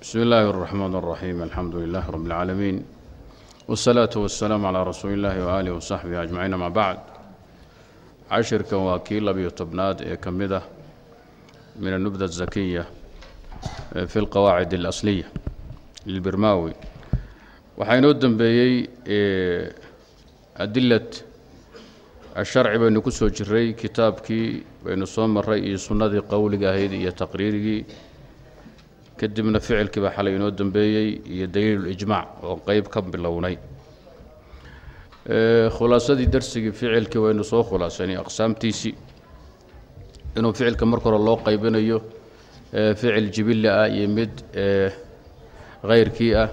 bsmi illaahi الرaxmaan الraxiim alxamdu lilah rab اlcaalamiin wالsalaaةu waالsalaam calىa rasuuli اllahi waaalih wasaxbihi ajmaciin ama bacd cashirkan waa kii labiyo tobnaad ee ka mid ah min anubda الzakiya fi اlqawaacid اlasliya lilbirmaawi waxaa inoo dembeeyey adilat asharci baynu ku soo jiray kitaabkii baynu soo maray iyo sunnadii qowliga ahayd iyo taqriirigii kadibna ficilkii baa xalay inoo dembeeyey iyo daliilulijmaac oo qeyb ka bilownay. Khulaasadii darsigii ficilkii waynu soo khulaasanay aqsaamtiisii. Inuu ficilka marka hore loo qaybinayo ficil jibili ah iyo mid hayrkii ah.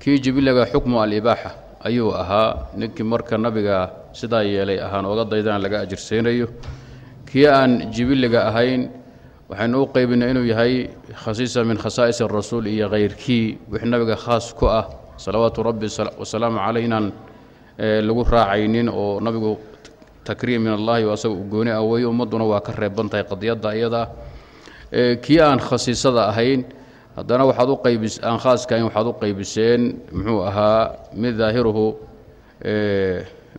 Kii jibiliga xukmu alibaaxa ayuu ahaa. Ninkii marka nabiga sidaa yeelay ahaan oga daydana laga ajirsaynayo kii aan jibiliga ahayn waxaynu u qaybinay inuu yahay khasiisa min khasaa'is arasuul iyo hayrkii wix nabiga khaas ku ah salawaatu rabbi wasalaamu caleyh inaan lagu raacaynin oo nabigu takriim min allahi asaga u gooni awey ummadduna waa ka reeban tahay qadiyadda iyadaa kii aan khasiisada ahayn haddana waxaad u qaybis aan khaaskahayn waxaad u qaybiseen muxuu ahaa mid daahiruhu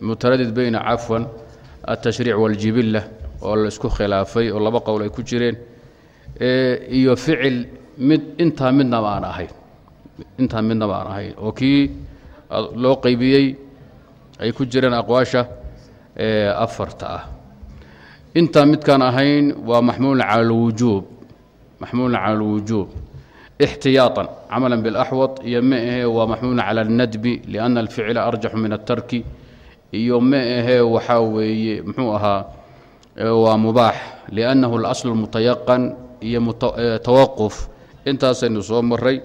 mutaradid beyna cafwan altashriic waاljibilla oo la isku khilaafay oo laba qowl ay ku jireen iyo ficil mid intaa midnaba aan ahayn intaa midnaba aan ahayn oo kii loo qaybiyey ay ku jireen aqwaasha afarta ah. Intaa midkaan ahayn waa maxmuulun cala alwujuub maxmuulun cala alwujuub ixtiyaatan camala biاlaxwad iyo ma ahee waa maxmuulun cala alnadbi lianna alficla arjaxu min altarki iyo ma ahee waxaa weeye muxuu ahaa waa mubaax liannahu alaslu اlmutayaqan iyo tawaquf. Intaasaynu soo maray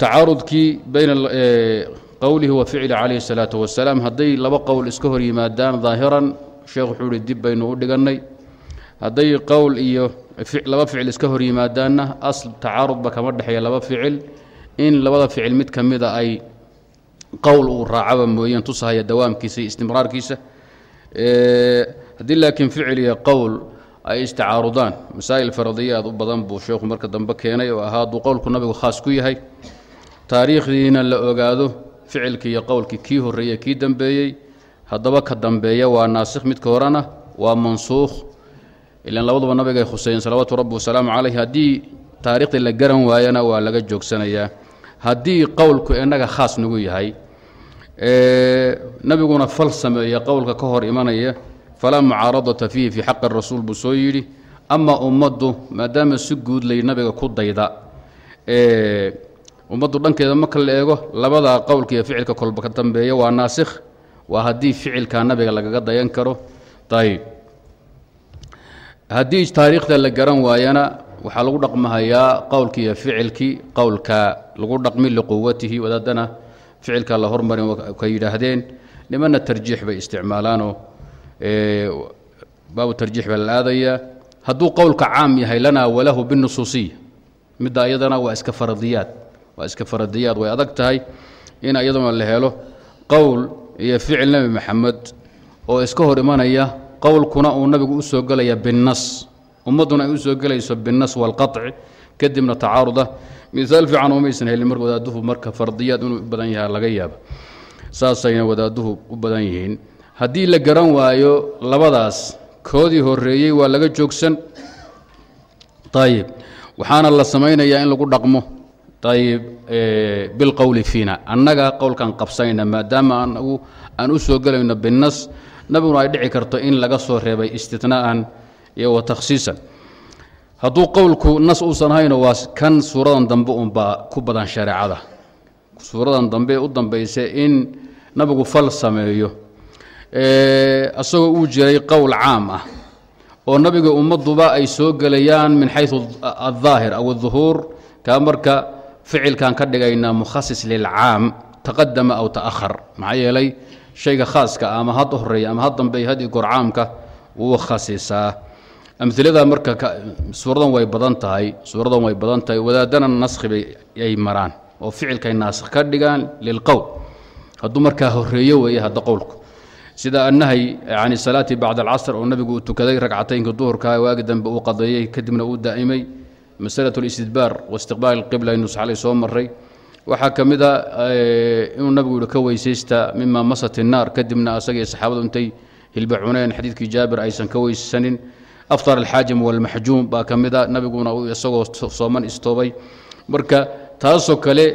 tacaarudkii bayna qowlihi wa ficli calayhi الsalaatu wasalaam hadday laba qowl iska hor yimaadaan daahiran sheekh wuxuu ihi dib baynu u dhigannay. Hadday qowl iyo laba ficil iska hor yimaadaanna asl tacaarudba kama dhexeeya laba ficil. In labada ficil mid ka mida ay qowl uu raacaba mooyeen tusahaya dawaamkiisa iyo istimraarkiisa. Haddii laakiin ficil iyo qowl ay istacaarudaan masaa'il faradiyaad u badan buu sheekhu marka dambe keenay oo ahaa hadduu qowlku nabigu khaas ku yahay. Taariikhdiina la ogaado ficilkii iyo qowlkii kii horreeyey kii dambeeyey haddaba ka dambeeya waa naasikh midka horena waa mansuukh. Ilaan labaduba nabigay khuseeyeen salawaatu rabbi wasalaamu caleyh haddii taariikhdii la garan waayana waa laga joogsanayaa. Haddii qowlku innaga khaas nagu yahay nabiguna fal sameeya qowlka ka hor imanaya falaa mucaaradata fiihi fii xaqi rasuul buu soo yidhi ama ummaddu maadaama si guud lay nabiga ku dayda ummaddu dhankeeda marka la eego labadaa qowlka iyo ficilka kolba ka dambeeya waa naasikh waa haddii ficilka nabiga lagaga dayan karo ayb haddii taariikhda la garan waayana waxaa lagu dhaqmahayaa qowlkii iyo ficilkii qowlka lagu dhaqmi liquwatihi wadaadana ficilka la hormarin ka yidhaahdeen nimanna tarjiix bay isticmaalaanoo baabu tarjiix baa la aadayaa hadduu qowlka caam yahay lana walahu binusuusiya midda iyadana waa iska faradiyaad. Waa iska faradiyaad. Way adag tahay in iyaduna la helo qowl iyo ficil nebi maxamed oo iska hor imanaya qowlkuna uu nabigu u soo gelaya binnas. Ummadduna ay u soo gelayso binnas walqaطci kadibna tacaaruda. Miaal fiican umaysan helin. Mar wadaaduhu marka fardiyaad inuu u badan yaha laga yaaba saasayna wadaaduhu u badan yihiin haddii la garan waayo labadaas koodii horeeyey waa laga joogsan. Ayib waxaana la samaynayaa in lagu dhaqmo. Ayib bilqowli fiina. Annaga qowlkan qabsanayna maadaama anagu aan u soo gelayno binnas nabiguna ay dhici karto in laga soo reebay istinaa'an iyo wa takhsiisan. Hadduu qowlku nas uusan hayno waa kan suuradan dambe unbaa ku badan shareecada. Suuradan dambe u dambaysa in nabigu fal sameeyo isagoo uu jiray qowl caam ah oo nabiga ummadduba ay soo gelayaan min xayu aldaahir aw aduhuur kaa marka ficilkan ka dhigaynaa mukhasis lilcaam taqadama aw ta'ahar maxaa yeelay shayga khaaska ama had horreeya ama had dambeey had goor caamka wuu khasisaa amilada marka suuradan way badan tahay suuradan way badan tahay. Wadaadana naskhi ay maraan oo ficilkay naasikh ka dhigaan lilqowl hadduu markaa horeeyo weeye hadda qowlku sida annahy can salaati bacda alcasr oo nabigu uu tukaday ragcataynka duhurka waagi dambe uu qadeeyey kadibna uu daa'imay masalat اlistidbaar waistiqbaal اlqibla inuu saxalay soo maray waxaa ka mid a inuu nabigu yihi ka weysaysta mima masat الnaar kadibna asaga iyo saxaabadu intay hilba cuneen xadiidkii jaabir aysan ka weysanin aftar alxaajim walmaxjuum baa ka mid a nabiguna uu isagoo sooman istoobay marka taasoo kale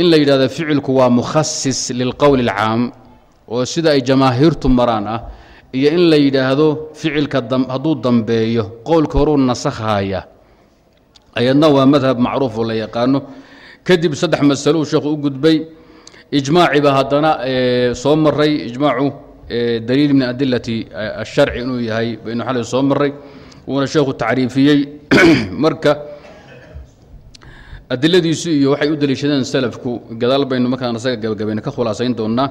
in la yidhahdo ficilku waa mukhasis lilqowli اlcaam oo sida ay jamaahiirtu maraan ah iyo in la yidhaahdo ficilka hadduu dambeeyo qowlka horuu nasakhaya ayadna waa madhab macruuf oo la yaqaano. Kadib saddex masalou sheekhu u gudbay ijmaaciba haddana soo maray ijmaacu daliil min adilati asharci inuu yahay baynu xali soo maray wuuna sheekhu tacriifiyey. Marka adiladiisu iyo waxay u deliishadeen salafku gadaal baynu markaan asaga gabagabayna ka khulaasayn doonnaa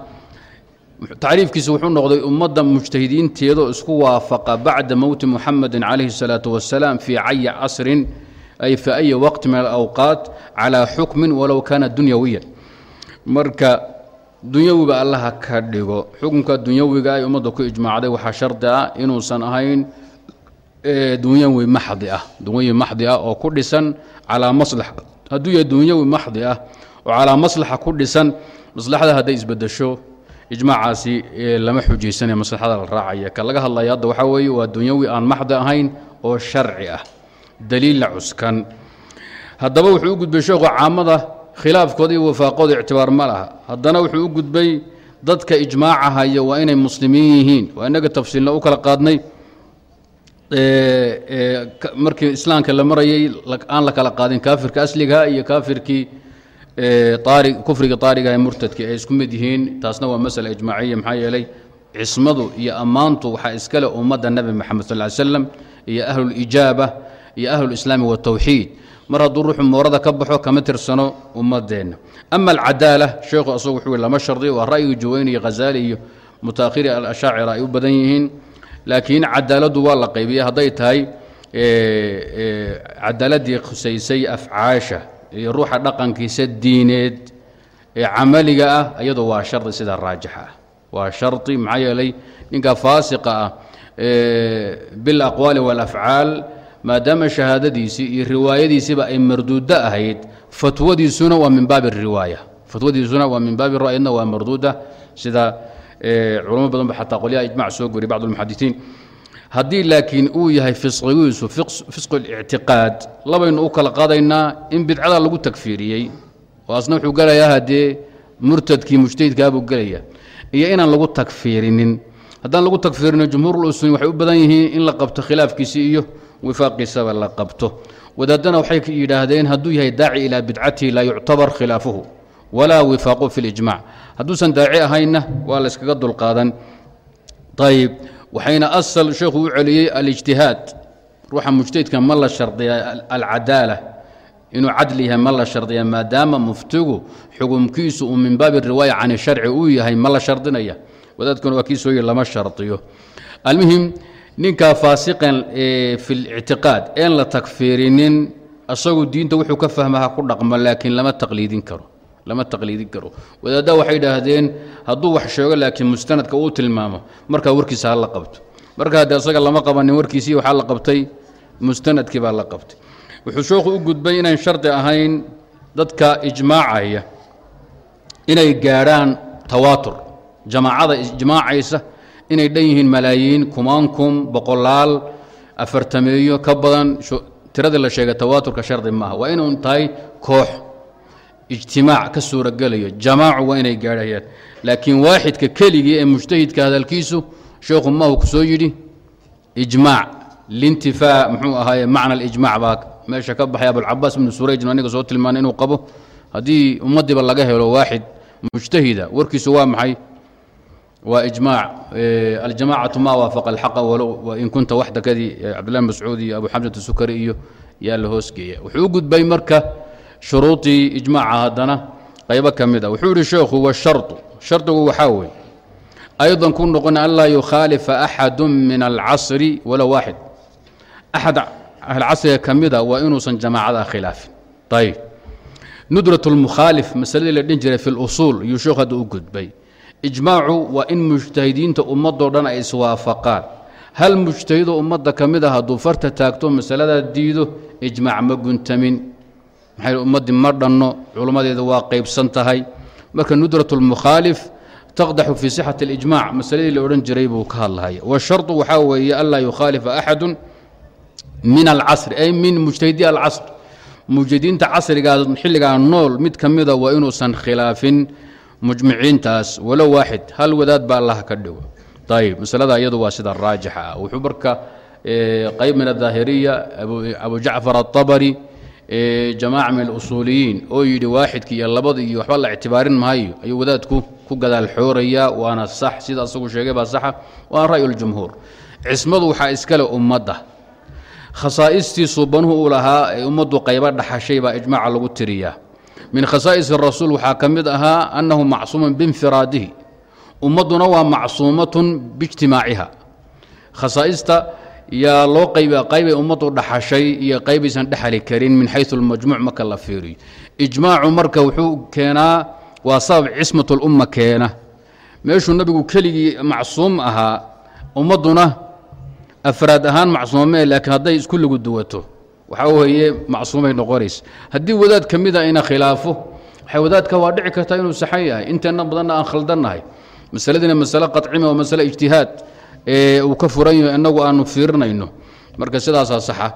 tacriifkiisa wuxuu noqday ummadda mujtahidiinteedoo isku waafaqa bacda mowti muxamedi calayhi الsalaaةu wasalaam fii cayi casrin ay fi ayi waqti min alawqaat calaa xukmin walow kaana dunyawiyan marka dunyawiba allaha ka dhigo xukunka dunyawiga ay ummadda ku ijmaacday waxaa shardi ah inuusan ahayn dunyawi maxdi ah dunyawi maxdi ah oo ku dhisan calaa maslaxa hadduu yahay dunyawi maxdi ah oo calaa maslaxa ku dhisan maslaxada hadday isbedesho ijmaacaasi lama xujaysanaya maslaxada la raacaya. Ka laga hadlaya hadda waxaa weeye waa dunyawi aan maxdi ahayn oo sharci ah daliilna cuskan. Haddaba wuxuu u gudbay sheekhu caamada khilaafkooda iyo wafaaqooda ictibaar ma laha. Haddana wuxuu u gudbay dadka ijmaaca waa inay muslimiin yihiin. Waa inaga tafsiilna u kala qaadnay markii islaamka la marayay aan la kala qaadin kaafirka asligaha iyo kaafirkii kufriga taariga ee murtadka ay isku mid yihiin taasna waa masala ijmaaciya maxaa yeelay cismadu iyo ammaantu waxaa iskale ummadda nebi moxamed sal slam iyo ahlulijaaba iyo ahlulislaami watawxiid mar hadduu ruuxu moorada ka baxo kama tirsano ummadeenna ama alcadaala sheekhu asagu wuxuu lama shardi waa ra'yiga juwayni iyo khazaali iyo mutaakhiri alashaacira ay u badan yihiin laakiin cadaaladdu waa la qaybiyay hadday tahay cadaaladii khusaysay afcaasha iyo ruuxa dhaqankiisa diineed ee camaliga ah iyadu waa shardi sida raajixa ah. Waa shardi maxaa yeelay ninka faasiqa ah bilaqwaali walafcaal maadaama shahaadadiisii iyo riwaayadiisiiba ay marduudo ahayd fatwadiisuna waa min baabi riwaaya. Fatwadiisuna waa min baabi ra'yadna waa marduuda sida culamo badan ba xataa qolyaha ijmac soo goriy bacd almuxadisiin haddii laakiin uu yahay fisqigiisu fisqu lictiqaad labaynu u kala qaadaynaa in bidcada lagu tagfiiriyey oo asna wuxuu gelayaa haddee murtadkii mujtahidkaabuu gelaya iyo inaan lagu tagfiirinin haddaan lagu tagfiirino jumhuurulusuliin waxay u badan yihiin in la qabto khilaafkiisii iyo wifaaqiisaba la qabto. Wadaadana waxay yidhaahdeen hadduu yahay daaci ilaa bidcatihi laa yuctabar khilaafuhu walaa wifaaqu fi lijmac hadduusan daaci ahaynna waa la dulqaadan. Ayib waxayna asal sheekhu u celiyey alijtihaad. Ruuxa mujtahidka ma la shardiya alcadaala inuu cadli yahay ma la shardiya maadaama muftigu xukumkiisu uu min baabi riwaaya can sharci uu yahay ma la shardinaya. Wadaadkuna waa kii sooyi lama shardiyo. Almuhim ninkaa faasiqan fi lictiqaad een la tagfiirinin asagu diinta wuxuu ka fahmaha ku dhaqmo laakiin lama taqliidin karo lama taqliidin karo. Wadaaddaa waxay idhaahdeen hadduu wax sheego laakiin mustanadka uu tilmaamo. Markaa warkiisa ha la qabto. Marka haddii asaga lama qabanin warkiisii waxaa la qabtay mustanadkii baa la qabtay. Wuxuu sheekhu u gudbay inayn shardi ahayn dadka ijmaacaya inay gaadhaan tawaatur. Jamaacada ijmaacaysa inay dhan yihiin malaayiin kumaankum boqolaal afartameeyo ka badan. Tiradii la sheegay tawaaturka shardi maaha. Waa inuu tahay koox ijtimaac ka suurogelayo jamaacu waa inay gaadhayaan. Laakiin waaxidka keligii ee mujtahidka hadalkiisu sheekhu mahu ku soo yidhi ijmaac lintifaa muxuu ahaaye macna alijmac baa meesha ka baxay abulcabaas ibnu surayjn aniga soo tilmaanay inuu qabo. Haddii ummaddiiba laga helo waaxid mujtahida warkiisu waa maxay? Waa ijmaac aljamacatu ma waafaqa alxaqa walow in kunta waxdakadii cabdillahi mascuud iyo abu xamsat sukari iyo yaa la hoosgeeya wuxuu u gudbay marka shuruudii ijmaaca haddana qaybo ka mid a. Wuxuu yihi sheekhu washardu shardigu waxaa weeye aydan ku noqon anlaa yukhaalifa axadu min alcasri walow waaxid. Axad ahlcasriga ka mida waa inuusan jamaacada khilaafin. Ayb nudrat lmukhaalif masaladii la dhin jiray fi lusuul iyuu sheekhu hadda u gudbay. Ijmaacu waa in mujtahidiinta ummadoo dhan ay iswaafaqaan. Hal mujtahido ummadda ka mid a hadduu farta taagto masaladaa diido ijmaac ma guntamin maxay ummaddii ma dhanno culummadeeda waa qaybsan tahay marka nudrat lmukhaalif taqdaxu fii sixati اlijmac masaladii la odhan jiray buu ka hadlahaya washardu waxaa weeye anlaa yukhaalifa axadu min alcasri ay min mujtahidi alcasr mujtahidiinta casrigaa xilligaa nool mid ka mida waa inuusan khilaafin mujmiciintaas walow waaxid hal wadaad baa allah ka dhigo ayb masalada iyadu waa sida raajixa ah wuxuu marka qayb min adaahiriya abu jacfar aلطabri jamaaca min alusuuliyiin oo yidhi waaxidki iyo labada iyo waxba la ictibaarin maayo ayuu wadaadku ku gadaal xoorayaa waana sax sida asagu sheegay baa saxa waana ra'yu اljumhuur cismadu waxaa iskale ummadda. Khasaa'istii suubanuhu uu lahaa ee ummaddu qaybo dhaxashay baa ijmaaca lagu tiriyaa. Min khasaa'isi rasuul waxaa ka mid ahaa annahu macsuumun biinfiraadihi ummadduna waa macsuumatun biijtimaaciha khasaa'ista yaa loo qayba qaybay ummaddu dhaxashay iyo qaybaysan dhexali karin min xayu lmajmuuc marka la fiiriyo. Ijmaacu marka wuxuu keenaa waa sabab cismat keena. Meeshuu nebigu keligii macsuum ahaa ummadduna afraad ahaan macsuumee laakiin hadday isku lagu duwato. Waxaa weeye macsuumay noqonaysa. Haddii wadaad ka mida ina khilaafo waxay wadaadka waa dhici kartaa inuu saxan yahay. Inteenna badanna aan khaldannahay masaladiina masale qacima oo masale ijtihaad uu ka furan yaho innagu aanu fiirinayno. Marka sidaasaa saxa.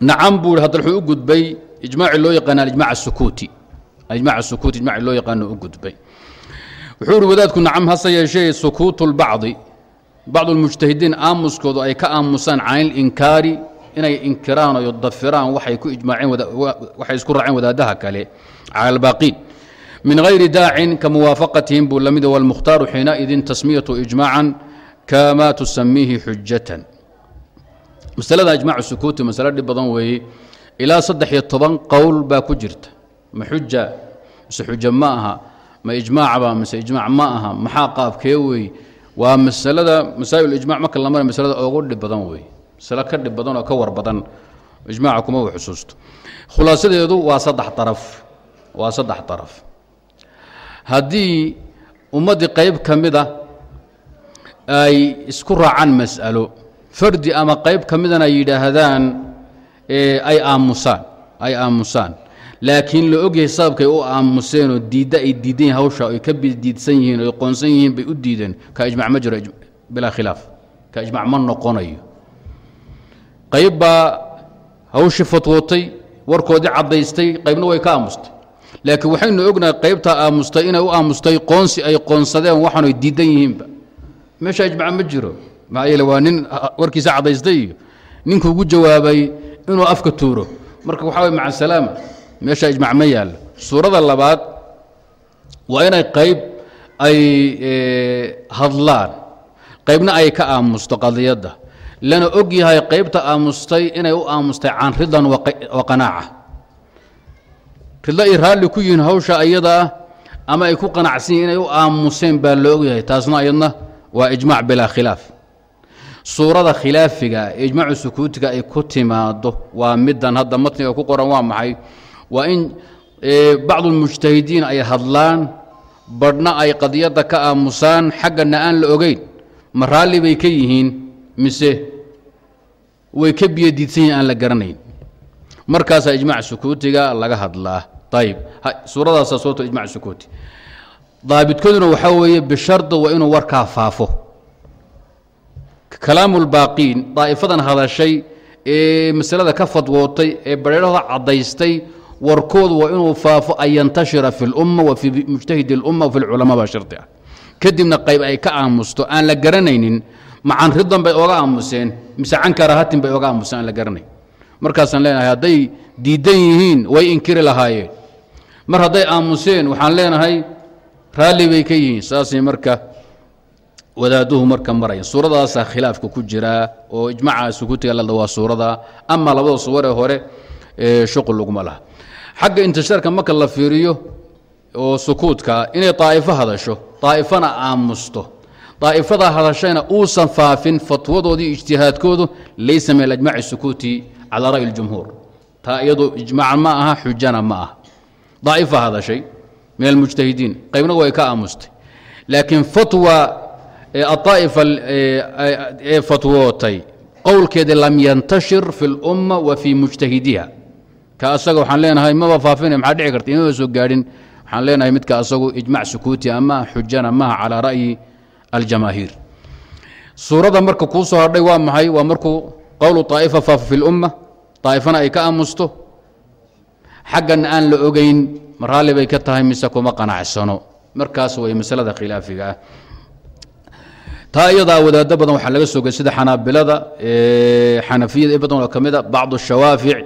Nacam buu i wuxuu u gudbay ijmaaci loo yaqaana alijmac asukuuti alijmac asukuuti ijmaci loo yaqaano u gudbay. Wuxuu ihi wadaadku nacam hase yeeshee sukuutu lbacdi bacdu lmujtahidiin aamuskoodu ay ka aamusaan can inay inkiraan oo dafiraan waxay ku ijmaaceen waxay isku raaceen wadaadaha kale cala min hayri daacin ka muwaafaqatihim buu la mid walmukhtaaru xiinaidin tasmiyatu ijmaacan kama tusamiihi xujatan masalada ijmaacu sukuuti masale dhib badan weeye ilaa saddex iyo toban qowl baa ku jirta ma xuja mise xuja ma aha ma ijmaacba mise ijmaac ma aha maxaa qaabkee weeye waa masalada masaa'il ijmac marka la masalada ugu dhib badan weeye masale ka dhib badan oo ka war badan ijmaaca kuma xusuusto khulaasadeedu waa saddex daraf waa saddex daraf haddii ummaddii qayb ka mida ay isku raacaan mas'alo. Fardi ama qayb ka midana ay yidhaahdaan ay aamusaan ay aamusaan. Laakiin la ogyahay sababkay u aamuseen oo diidda ay diidan yihiin hawsha ay ka diidsan yihiin oy qoonsan yihiin bay u diideen. Ka ijmac ma jiro bilaa khilaaf. Ka ijmac ma noqonayo. Qayb baa hawshii fatwootay warkoodii caddaystay qaybna way ka aamustay. Laakiin waxaynu ognahay qaybtaa aamustay inay u aamustay qoonsi ay qoonsadeen waxaanoy diidan yihiinba meesha ijmac ma jiro. Maxaa yeele waa nin warkiisa caddaystay iyo ninku ugu jawaabay inuu afka tuuro. Marka waxaa way maca salaama meesha ijmac ma yaallo suurada labaad waa inay qayb ay hadlaan. Qaybna ay ka aamusto qadiyadda. Lana og yahay qaybta aamustay inay u aamustay can ridan wa qanaaca. Ridlo ay raalli ku yihiin hawsha ayada ah ama ay ku qanacsan yihiin inay u aamuseen baa la ogyahay taasna ayadna waa ijmac bilaa khilaaf. Suurada khilaafiga ijmaacu sukuutiga ay ku timaado waa middan hadda matniga ku qoran waa maxay? Waa in bacdu lmujtahidiin ay hadlaan badhna ay qadiyadda ka aamusaan xaggana aan la ogeyn. Ma raalli bay ka yihiin mise way ka biyodiidsan yihiin aan la garanayn? Markaasaa ijmac sukuutiga laga hadlaa. Ayib suuradaasa suuratu ijmac sukuuti daabitkooduna waxaa weeye bishardi waa inuu warkaa faafo. Kalaamu lbaaqiin daa'ifadan hadashay ee masalada ka fadwootay ee bareerahooda caddaystay warkoodu waa inuu faafo an yantashira fi اlumma wa fii mujtahidi اlumma wa fi lculamaa baa shardi ah. Kadibna qayb ay ka aamusto aan la garanaynin macan ridan bay oga aamuseen mise can karaahatin bay oga aamuseen aan la garanayn. Markaasaan leenahay hadday diidan yihiin way inkiri lahaayeen. Mar hadday aamuseen waxaan leenahay raalli bay ka yihiin saasay marka wadaaduhu marka maraya. Suuradaasaa khilaafka ku jiraa oo ijmaca sukuutiga lalda waa suurada ama labada suwaree hore shuqul laguma laha. Xagga intishaarka marka la fiiriyo oo sukuudka inay daa'ifo hadasho daa'ifana aamusto. Daa'ifadaa hadashayna uusan faafin fatwadoodii ijtihaadkoodu laysa min ajmaci sukuuti calaa ra'yi اljumhuur taa iyadu ijmaacan ma aha xujana ma aha. Daa'ifa hadashay min almujtahidiin qaybna way ka aamustay laakiin fatwa aaa'ifa ee fatwootay qowlkeeda lam yantashir fi اlumma wa fii mujtahidiha ka asaga waxaan leenahay maba faafina maxaa dhici karta imaba soo gaadhin waxaan leenahay midka asagu ijmac sukuuti ama xujana maha calaa ra'yi aljamaahiir suuradda marka kuu soo hadhay waa maxay waa markuu qowlu طaa'ifa faafo fi اlumma طaa'ifana ay ka aamusto xaggan aan la ogeyn maraalli bay ka tahay mise kuma qanacsano markaas way masalada khilaafiga ah. Taa iyadaa wadaado badan waxaa laga sogay sida xanaabilada xanafiyada badan oo ka mida bacdu shawaafic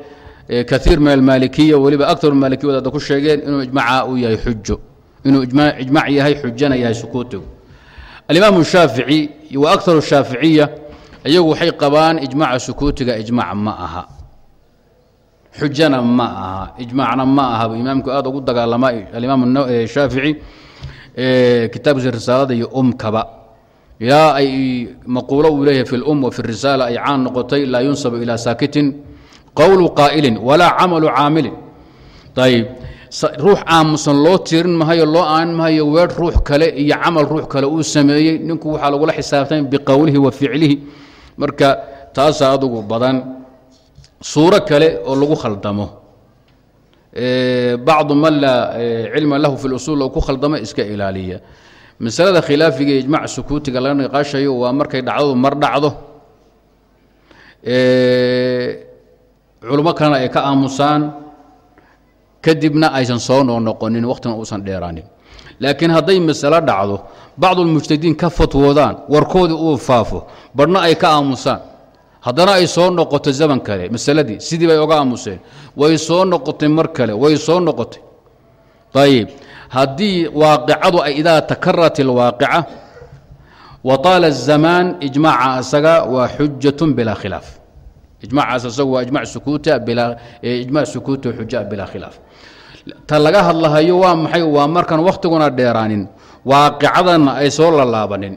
kaiir min almaalikiya weliba aktar maalikiya wadaada ku sheegeen inuu ijmaca uu yahay xujo inuu ijmac yahay xujana yahay sukuutigu alimaam shaafici wa akar shaaficiya iyagu waxay qabaan ijmaca sukuutiga ijmac ma aha xujana ma aha ijmacna ma aha bu imaamku aad ugu dagaalamaa alimaam shaafici kitaabkiisa risaalada iyo umkaba. Ilaa ay maquulo uu leeyahay fi lum wa fi risaala ay caan noqotay laa yunsabu ilaa saakitin qowlu qaa'ilin walaa camalu caamilin. Ayb ruux aamusan loo tirin mahayo loo aanin mahayo weer ruux kale iyo camal ruux kale uu sameeyey ninku waxaa lagula xisaabtay biqowlihi wa ficlihi. Marka taasaa adugu badan suuro kale oo lagu khaldamo. Bacdu man laa cilma lahu fi lusuul oo ku khaldamo iska ilaaliya. Masalada khilaafiga ijmac sukuutiga laga niqaashayo waa markay dhacdadu mar dhacdo. Culummo kalena ay ka aamusaan kadibna aysan soo noo noqonin wakhtina uusan dheeraanin. Laakiin hadday masalo dhacdo bacdulmujtahidiin ka fatwoodaan warkoodii uu faafo badhna ay ka aamusaan haddana ay soo noqoto zaman kale masaladii sidii bay oga aamuseen. Way soo noqotay mar kale way soo noqotay. Ayib haddii waaqicadu ay idaa takarat ilwaaqica wa taala الzamaan ijmaaca asaga waa xujatun bilaa khilaaf. Ijmacaas asagu waa ijmac sukuuta bilaa ijmac sukuuta xuja bilaa khilaaf. Ta laga hadlahayo waa maxay waa markan wakhtiguna dheeraanin waaqicadana ay soo lalaabanin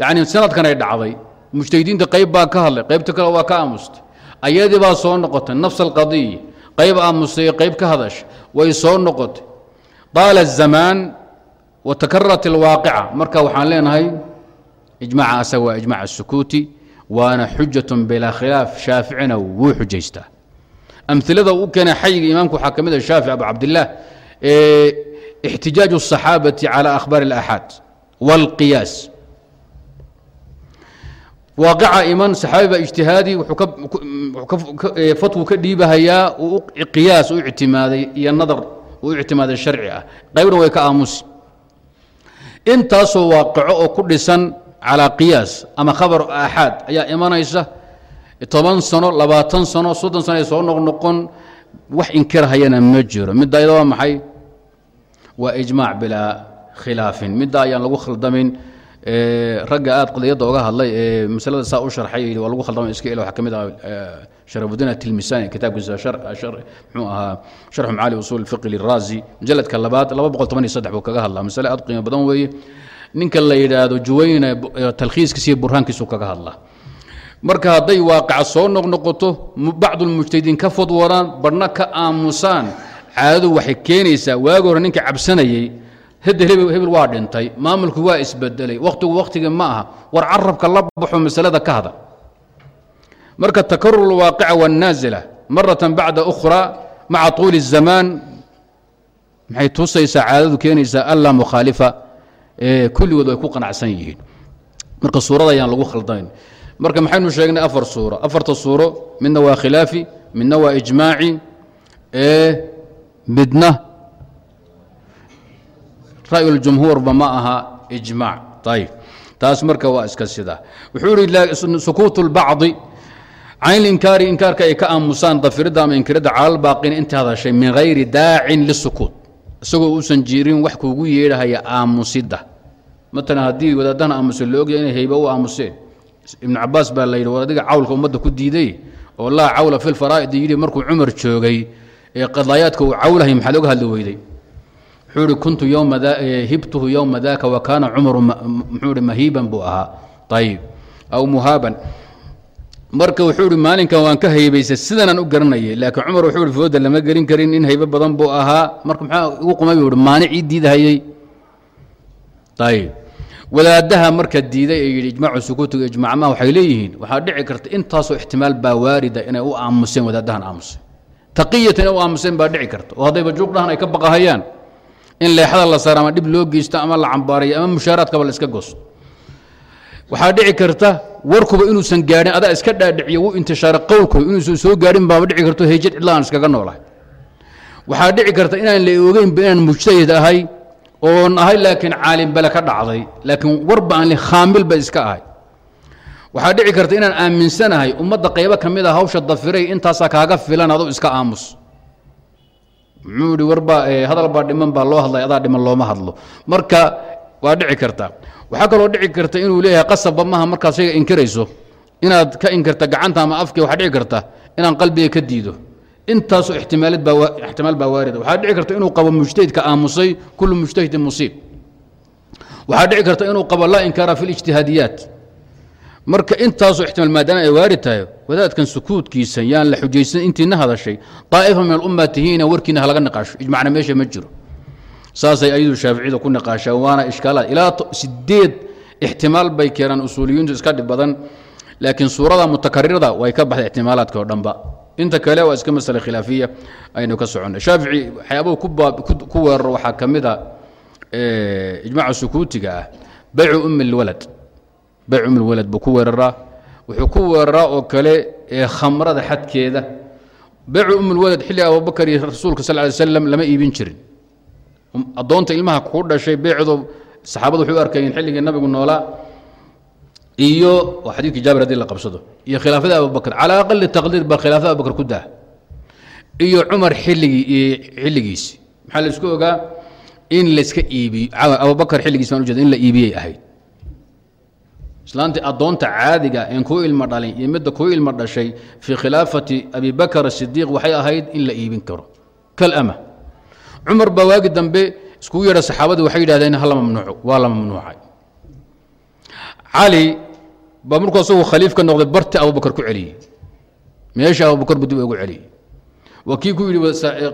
yacni sanadkan ay dhacday mujtahidiinta qayb baa ka hadlay qaybta kale waa ka aamustay ayadii baa soo noqotay nafs alqadiya qayb aamustay qayb ka hadasha way soo noqotay طaala الzamaan watakarat اlwaaqica marka waxaan leenahay ijmaca asaga waa ijmac الsukuuti waana xujaة bilaa khilaaf shaaficina wuu xujaystaa amilada u keenay xayiga imaamku waxaa ka mid a shaafic abu cabdilaah اxtijaaج الصaxaabaةi calى akhbaar الأxaad wاlqiyaas waaqica iman saxaabi baa ijtihaadi fatwu ka dhiibahayaa qiyaas u ictimaaday iyo nadar uu ictimaaday sharci ah. Qaybna way ka aamusi intaasoo waaqico oo ku dhisan calaa qiyaas ama khabar aaxaad ayaa imanaysa toban sano labaatan sano soddon sano ay soo noqnoqon wax inkirhayana ma jiro. Midda ayada waa maxay? Waa ijmaac bilaa khilaafin. Midda ayaan lagu khaldamin ragga aad qadiyadda oga hadlay ee masalada saa u sharxay waa lagu khaldama iska ila waxaa ka mid ah sharafuddin atilmisani kitaabkiisa muxuu ahaa sharxu macaali usuul fiqi liraazi mujalladka labaad laba boqol toban iyo saddex buu kaga hadlaa. Masale aad qiimo badan weeye. Ninka la yidhaahdo juwayne talkhiiskiisa iyo burhaankiisu kaga hadlaa. Marka hadday waaqica soo noqnoqoto bacdulmujtahidiin ka fodwaraan badhna ka aamusaan. Caadadu waxay keenaysaa waagi ninka cabsanayey hedel hebel waa dhintay maamulku waa isbedelay wakhtigu wakhtigii ma aha war carabka la baxo masalada ka hada marka takarur اlwaaqica wاnnaazila maratan bacda ukhra maca tuuli الzamaan maxay tusaysaa caadadu keenaysaa anlaa mukhaalifa kulligood way ku qanacsan yihiin marka suurada ayaan lagu khaldanayn marka maxaynu sheegnay afar suuro afarta suuro midna waa khilaafi midna waa ijmaaci midna ra'yuljumhuurba ma aha ijmaac ayib taas marka waa iska sidaa wuxuu ihi sukuut اlbacdi can linkaari inkaarka ay ka aamusaan dafiridda ama inkiridda calalbaaqina inta hadashay min hayri daacin lisukuut isagoo uusan jirin wax kuugu yeedhahaya aamusidda matalan haddii wadaadana aamusa la ogya inay hayba u aamuseen. Ibnu cabaas baa la yidhi war adiga cawlka ummadda ku diiday oo laa cawla fi lfaraa'id yidhi markuu cumar joogay ee qadaayaadka uu cawlahay maxaad oga hadli weyday wuxuu ihi kuntu yowma hibtuhu yowma daka wa kaana cumaru muxuu ihi mahiiban buu ahaa. Ayib aw muhaaban. Marka wuxuu ihi maalinkan waan ka haybaysay sidanaan u garanayay laakiin cumar wuxuu ihi fooda lama gelin karin in haybo badan buu ahaa. Marka maxaa igu qumay buu ihi maanic ii diidahayey ayib wadaadaha marka diiday ee yidhi ijmaacu sukuutiga ijmaacmaha waxay leeyihiin waxaa dhici karta intaasoo ixtimaal baa waarida inay u aamuseen wadaadahan aamuseen. Taqiyatan u aamuseen baa dhici karta oo haddayba juuqdhahan ay ka baqahayaan in leexada la saaro ama dhib loo geysto ama la cambaarayo ama mushaaraadkaba la iska gosto waxaa dhici karta warkuba inuusan gaadhin adaa iska dhaadhiciyo wuu intishaara qowlku inuusan soo gaadhin baaba dhici karto hejad cidlaan iskaga noolahay. Waxaa dhici karta inaan la ogeynba inaan mujtahid ahay oon ahay laakiin caalim bale ka dhacday laakiin warba aan khaamilba iska ahay. Waxaa dhici karta inaan aaminsanahay ummadda qaybo ka mid a hawsha dafiray intaasaa kaaga filan aduu iska aamus muxuu ihi warbaa hadal baa dhiman baa loo hadlay adaa dhiman looma hadlo. Marka waa dhici karta. Waxaa kaloo dhici karta inuu leeyahay qasabba maha markaad shayga inkirayso inaad ka inkirta gacanta ama afkii waxaa dhici karta inaan qalbiga ka diido. Intaasoo ixtimaalad baa ixtimaal baa waarida. Waxaa dhici karta inuu qabo mujtahidka aamusay kullu mujtahidin musiib. Waxaa dhici karta inuu qabo laa inkaara fi lijtihaadiyaat marka intaasoo ixtimaal maadaama ay waarid tahay wadaadkan sukuudkiisa yaan la xujaysan intiina hadashay daa'ifa min alumma tihiina warkiina halaga niqaasho ijmacna meesha ma jiro. Saasay ayadu shaaficiyada ku niqaashaan waana ishkaalaad. Ilaa sideed ixtimaal bay keenaan usuuliyiintu iska dhib badan laakiin suurada mutakarirada way ka baxday ixtimaalaadka oo dhanba. Inta kale waa iska masale khilaafiya aynu ka soconnay shaafici waxyaabahu ku weeraro waxaa ka mid a ijmaaca sukuutiga ah baycu ummi lwalad bayc ummi lwalad buu ku weeraraa. Wuxuu ku weeraraa oo kale khamrada xadkeeda. Baycu ummi lwalad xilli abubakar iyo rasuulka sal ly slam lama iibin jirin. Addoonta ilmaha ku dhashay beecdo saxaabadu waxay u arkayeen xilligii nabigu noolaa iyo xadiidkii jaabir haddii la qabsado iyo khilaafada abubakr calaa aqali taqdiir baa khilaafada abubakr ku daa. Iyo cumar xilligii xilligiisi. Maxaa la isku ogaa? In layska iibiyo abubakar xilligiis baan ujeeda in la iibiyey ahayd islaantii addoonta caadiga een kuu ilmo dhalin iyo midda kuu ilmo dhashay fii khilaafati abi bakr waxay ahayd in la iibin karo. Kalama cumar baa waagi dambe iskugu yeedha saxaabadii waxay yidhahdeen hala mamnuuco waa la mamnuucay. Cali baa markuu asagu khaliif ka noqday barti abubakar ku celiyey. Meesha abubakar buu dib ugu celiyey. Waa ku yidhi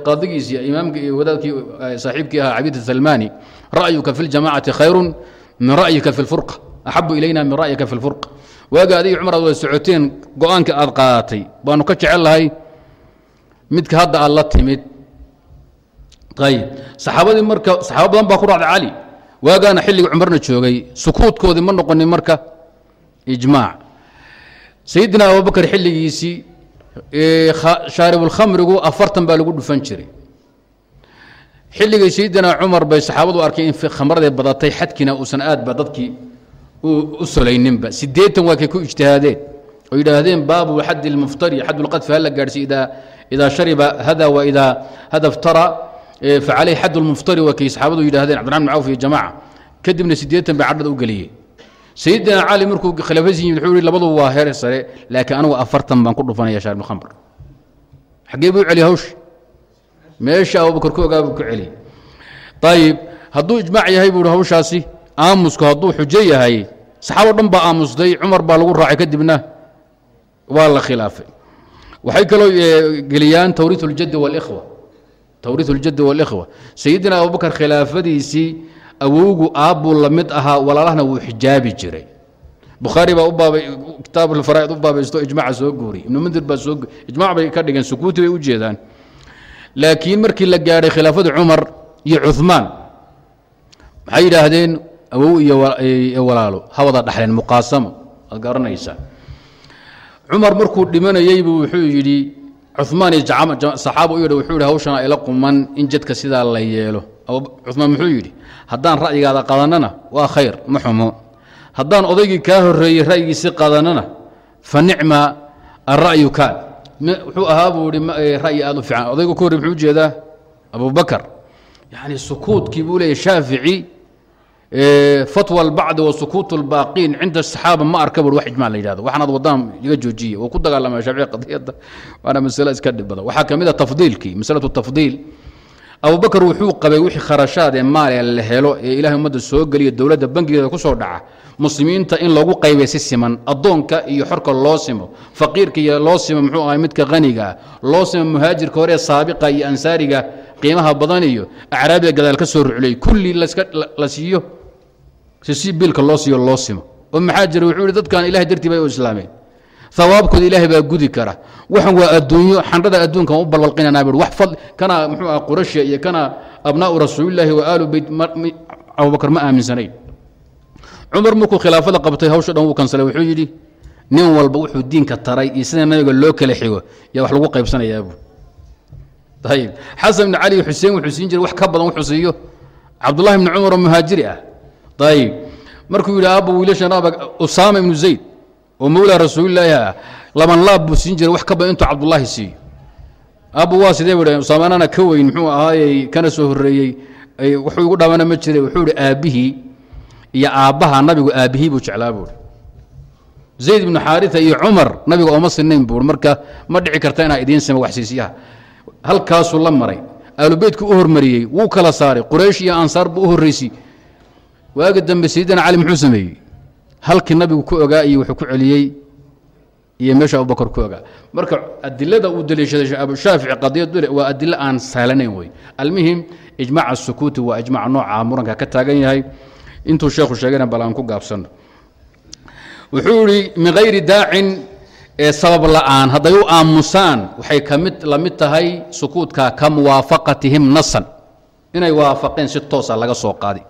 qaadigiisii imaamkii iyo wadaadkii saaxiibkii ahaa cabid salmani ra'yuka fi ljamacati khayrun min ra'yika fi lfurqa axabu ilayna min ra'yika fi lfurqa waaga adiga cumar aad wada socoteen go'aanka aad qaadatay baanu ka jecel lahay midka hadda aad la timid ayib saxaabadii marka saxaaba badan baa ku raacday cali waagaana xilliga cumarna joogay sukuudkoodii ma noqonin marka ijmaac sayidina abubakar xilligiisii shaaribulkhamrigu afartan baa lagu dhufan jiray xilligii sayidina cumar bay saxaabadu arkay in khamradee badatay xadkiina uusan aadba dadkii u solayninba sideetan waa kay ku ijtihaadeen. Oo yidhaahdeen baabu xadi lmuftari xad lqadfi hala gaadhsi idaa shariba hada wa idaa hada ftara facaleyh xad lmuftari waa kay saxaabadu yidhahdeen cabdiraman bin cawf iyo jamaaca kadibna sideetan bay cadhada u geliyeen. Sayidina cali markuu khilaafadiisi yimid wuxuu yihi labaduba waa heer sare laakiin anigu afartan baan ku dhufanaya shaarib khamr. Xaggee buu celiya hawsha? Meesha abubakar ku ogaa buu ku celiy ayib hadduu ijmaac yahay buu hi hawshaasi aamusku hadduu xujo yahay saxaabo dhan baa aamustay cumar baa lagu raacay kadibna waa la khilaafay waxay kaloo geliyaan tawriit اljaddi wاlkhwa tawriit اljaddi wاlkhwa sayidina abubakar khilaafadiisii awowgu aabbuu la mid ahaa walaalahna wuu xijaabi jiray bukhaari baa u baabay kitaab faraaid u baabaysto ijmaca soo guuriy ibnu mundir baa soo ijmac bay ka dhigeen sukuuti bay u jeedaan laakiin markii la gaadhay khilaafada cumar iyo cuثmaan maxay yidhaahdeen awow iyo walaalo. Ha wada dhaxleen muqaasamo aad garanaysaa cumar markuu dhimanayeybu wuxuu yidhi cumaan iyo u yidhi wuxuu yidhi hawshan ila quman in jadka sidaa la yeelo. Cumaan muxuu yidhi haddaan ra'yigaada qadanana waa khayr ma xumo. Haddaan odaygii kaa horreeyey ra'yigiisi qadanana fa nicma ara'yu kaan wuxuu ahaa buu ihi ra'yi aad u fiican. Odaygu ka horrey muxuu u jeedaa abubakar yacni sukuudkii buu leeyahy shaafici fatwa albacdi wa sukuut اlbaaqiin cinda asaxaaba ma arka bur wax ijmac la yidhahdo waxaan ad wadaan iga joojiye wuu ku dagaalamaya shaafici qadiyadda waana masale iska dhib waxaa ka mid a tafdiilkii masalatu tafdiil. Abubakar wuxuu qabay wixii kharashaad ee maale la helo ee ilahay ummadda soo geliya dowladda bangigeeda ku soo dhaca. Muslimiinta in lagu qaybay si siman addoonka iyo xorka loo simo faqiirka iyo loo simo muxuu ahay midka hanigaa loo simo muhaajirka hore ee saabiqa iyo ansaariga qiimaha badan iyo acraabiga gadaal ka soo ruclay kulli la siiyo si biilka loo siiyo loo simo. Oo maxaa jira? Wuxuu yihi dadkan ilahay dartii bay u islaameen. Hawaabkooda ilaahay baa gudi kara. Waxan waa adduunyo xandhada adduunkan u balbalqinanaa bui wax kana muxuu ah qurashiya iyo kana abnaa'u rasuulillaahi wa aalu beyt abubakar ma aaminsanayn. Cumar markuu khilaafada qabtay hawsha dhan wuu kansalay. Wuxuu yidhi nin walba wuxuu diinka taray iyo sida nabiga loo kala xigo yaa wax lagu qaybsanayaabu ayib xasan ibn cali xuseen wuxuu siin jiray wax ka badan wuxuu siiyo. Cabdullahi ibni cumar oo muhaajiri ah ayib markuu yidhi aabba wiilashan usaama ibnu zayd oo mawlaa rasuulilaahi ah laban laab buu siin jiray wax ka badan intuu cabdullaahi siiyo aabbu waa sidee buu usaama anana ka weyn muxuu ahaayey kana soo horreeyey wuxuu igu dhamana ma jiray wuxuu ihi aabbihii iyo aabbaha nabigu aabbihii buu jeclaa buuri zayd ibnu xaarita iyo cumar nabiga ooma sinayn buuri marka ma dhici karta inaa idiin sima waxsiisiyaha. Halkaasuu la maray. Aalubeytku u hormariyey wuu kala saaray. Quraysh iyo ansaar buu u horreysi waagi dambe sayidina cali muxuu sameeyey. Halkii nabigu ku ogaa iyo wuxuu ku celiyey iyo meesha abubakar ku ogaa. Marka adilada uu daliishaday abushaafici qadiyad waa adilo aan sahlanayn wey almuhim ijmac asukuuti waa ijmac nooca muranka ka taagan yahay. Intuu sheekhu sheegayna bal aan ku gaabsano wuxuu ihi min hayri daacin sabab la'aan hadday u aamusaan waxay ka mid la mid tahay sukuudka ka muwaafaqatihim nasan. Inay waafaqeen si toosa laga soo qaaday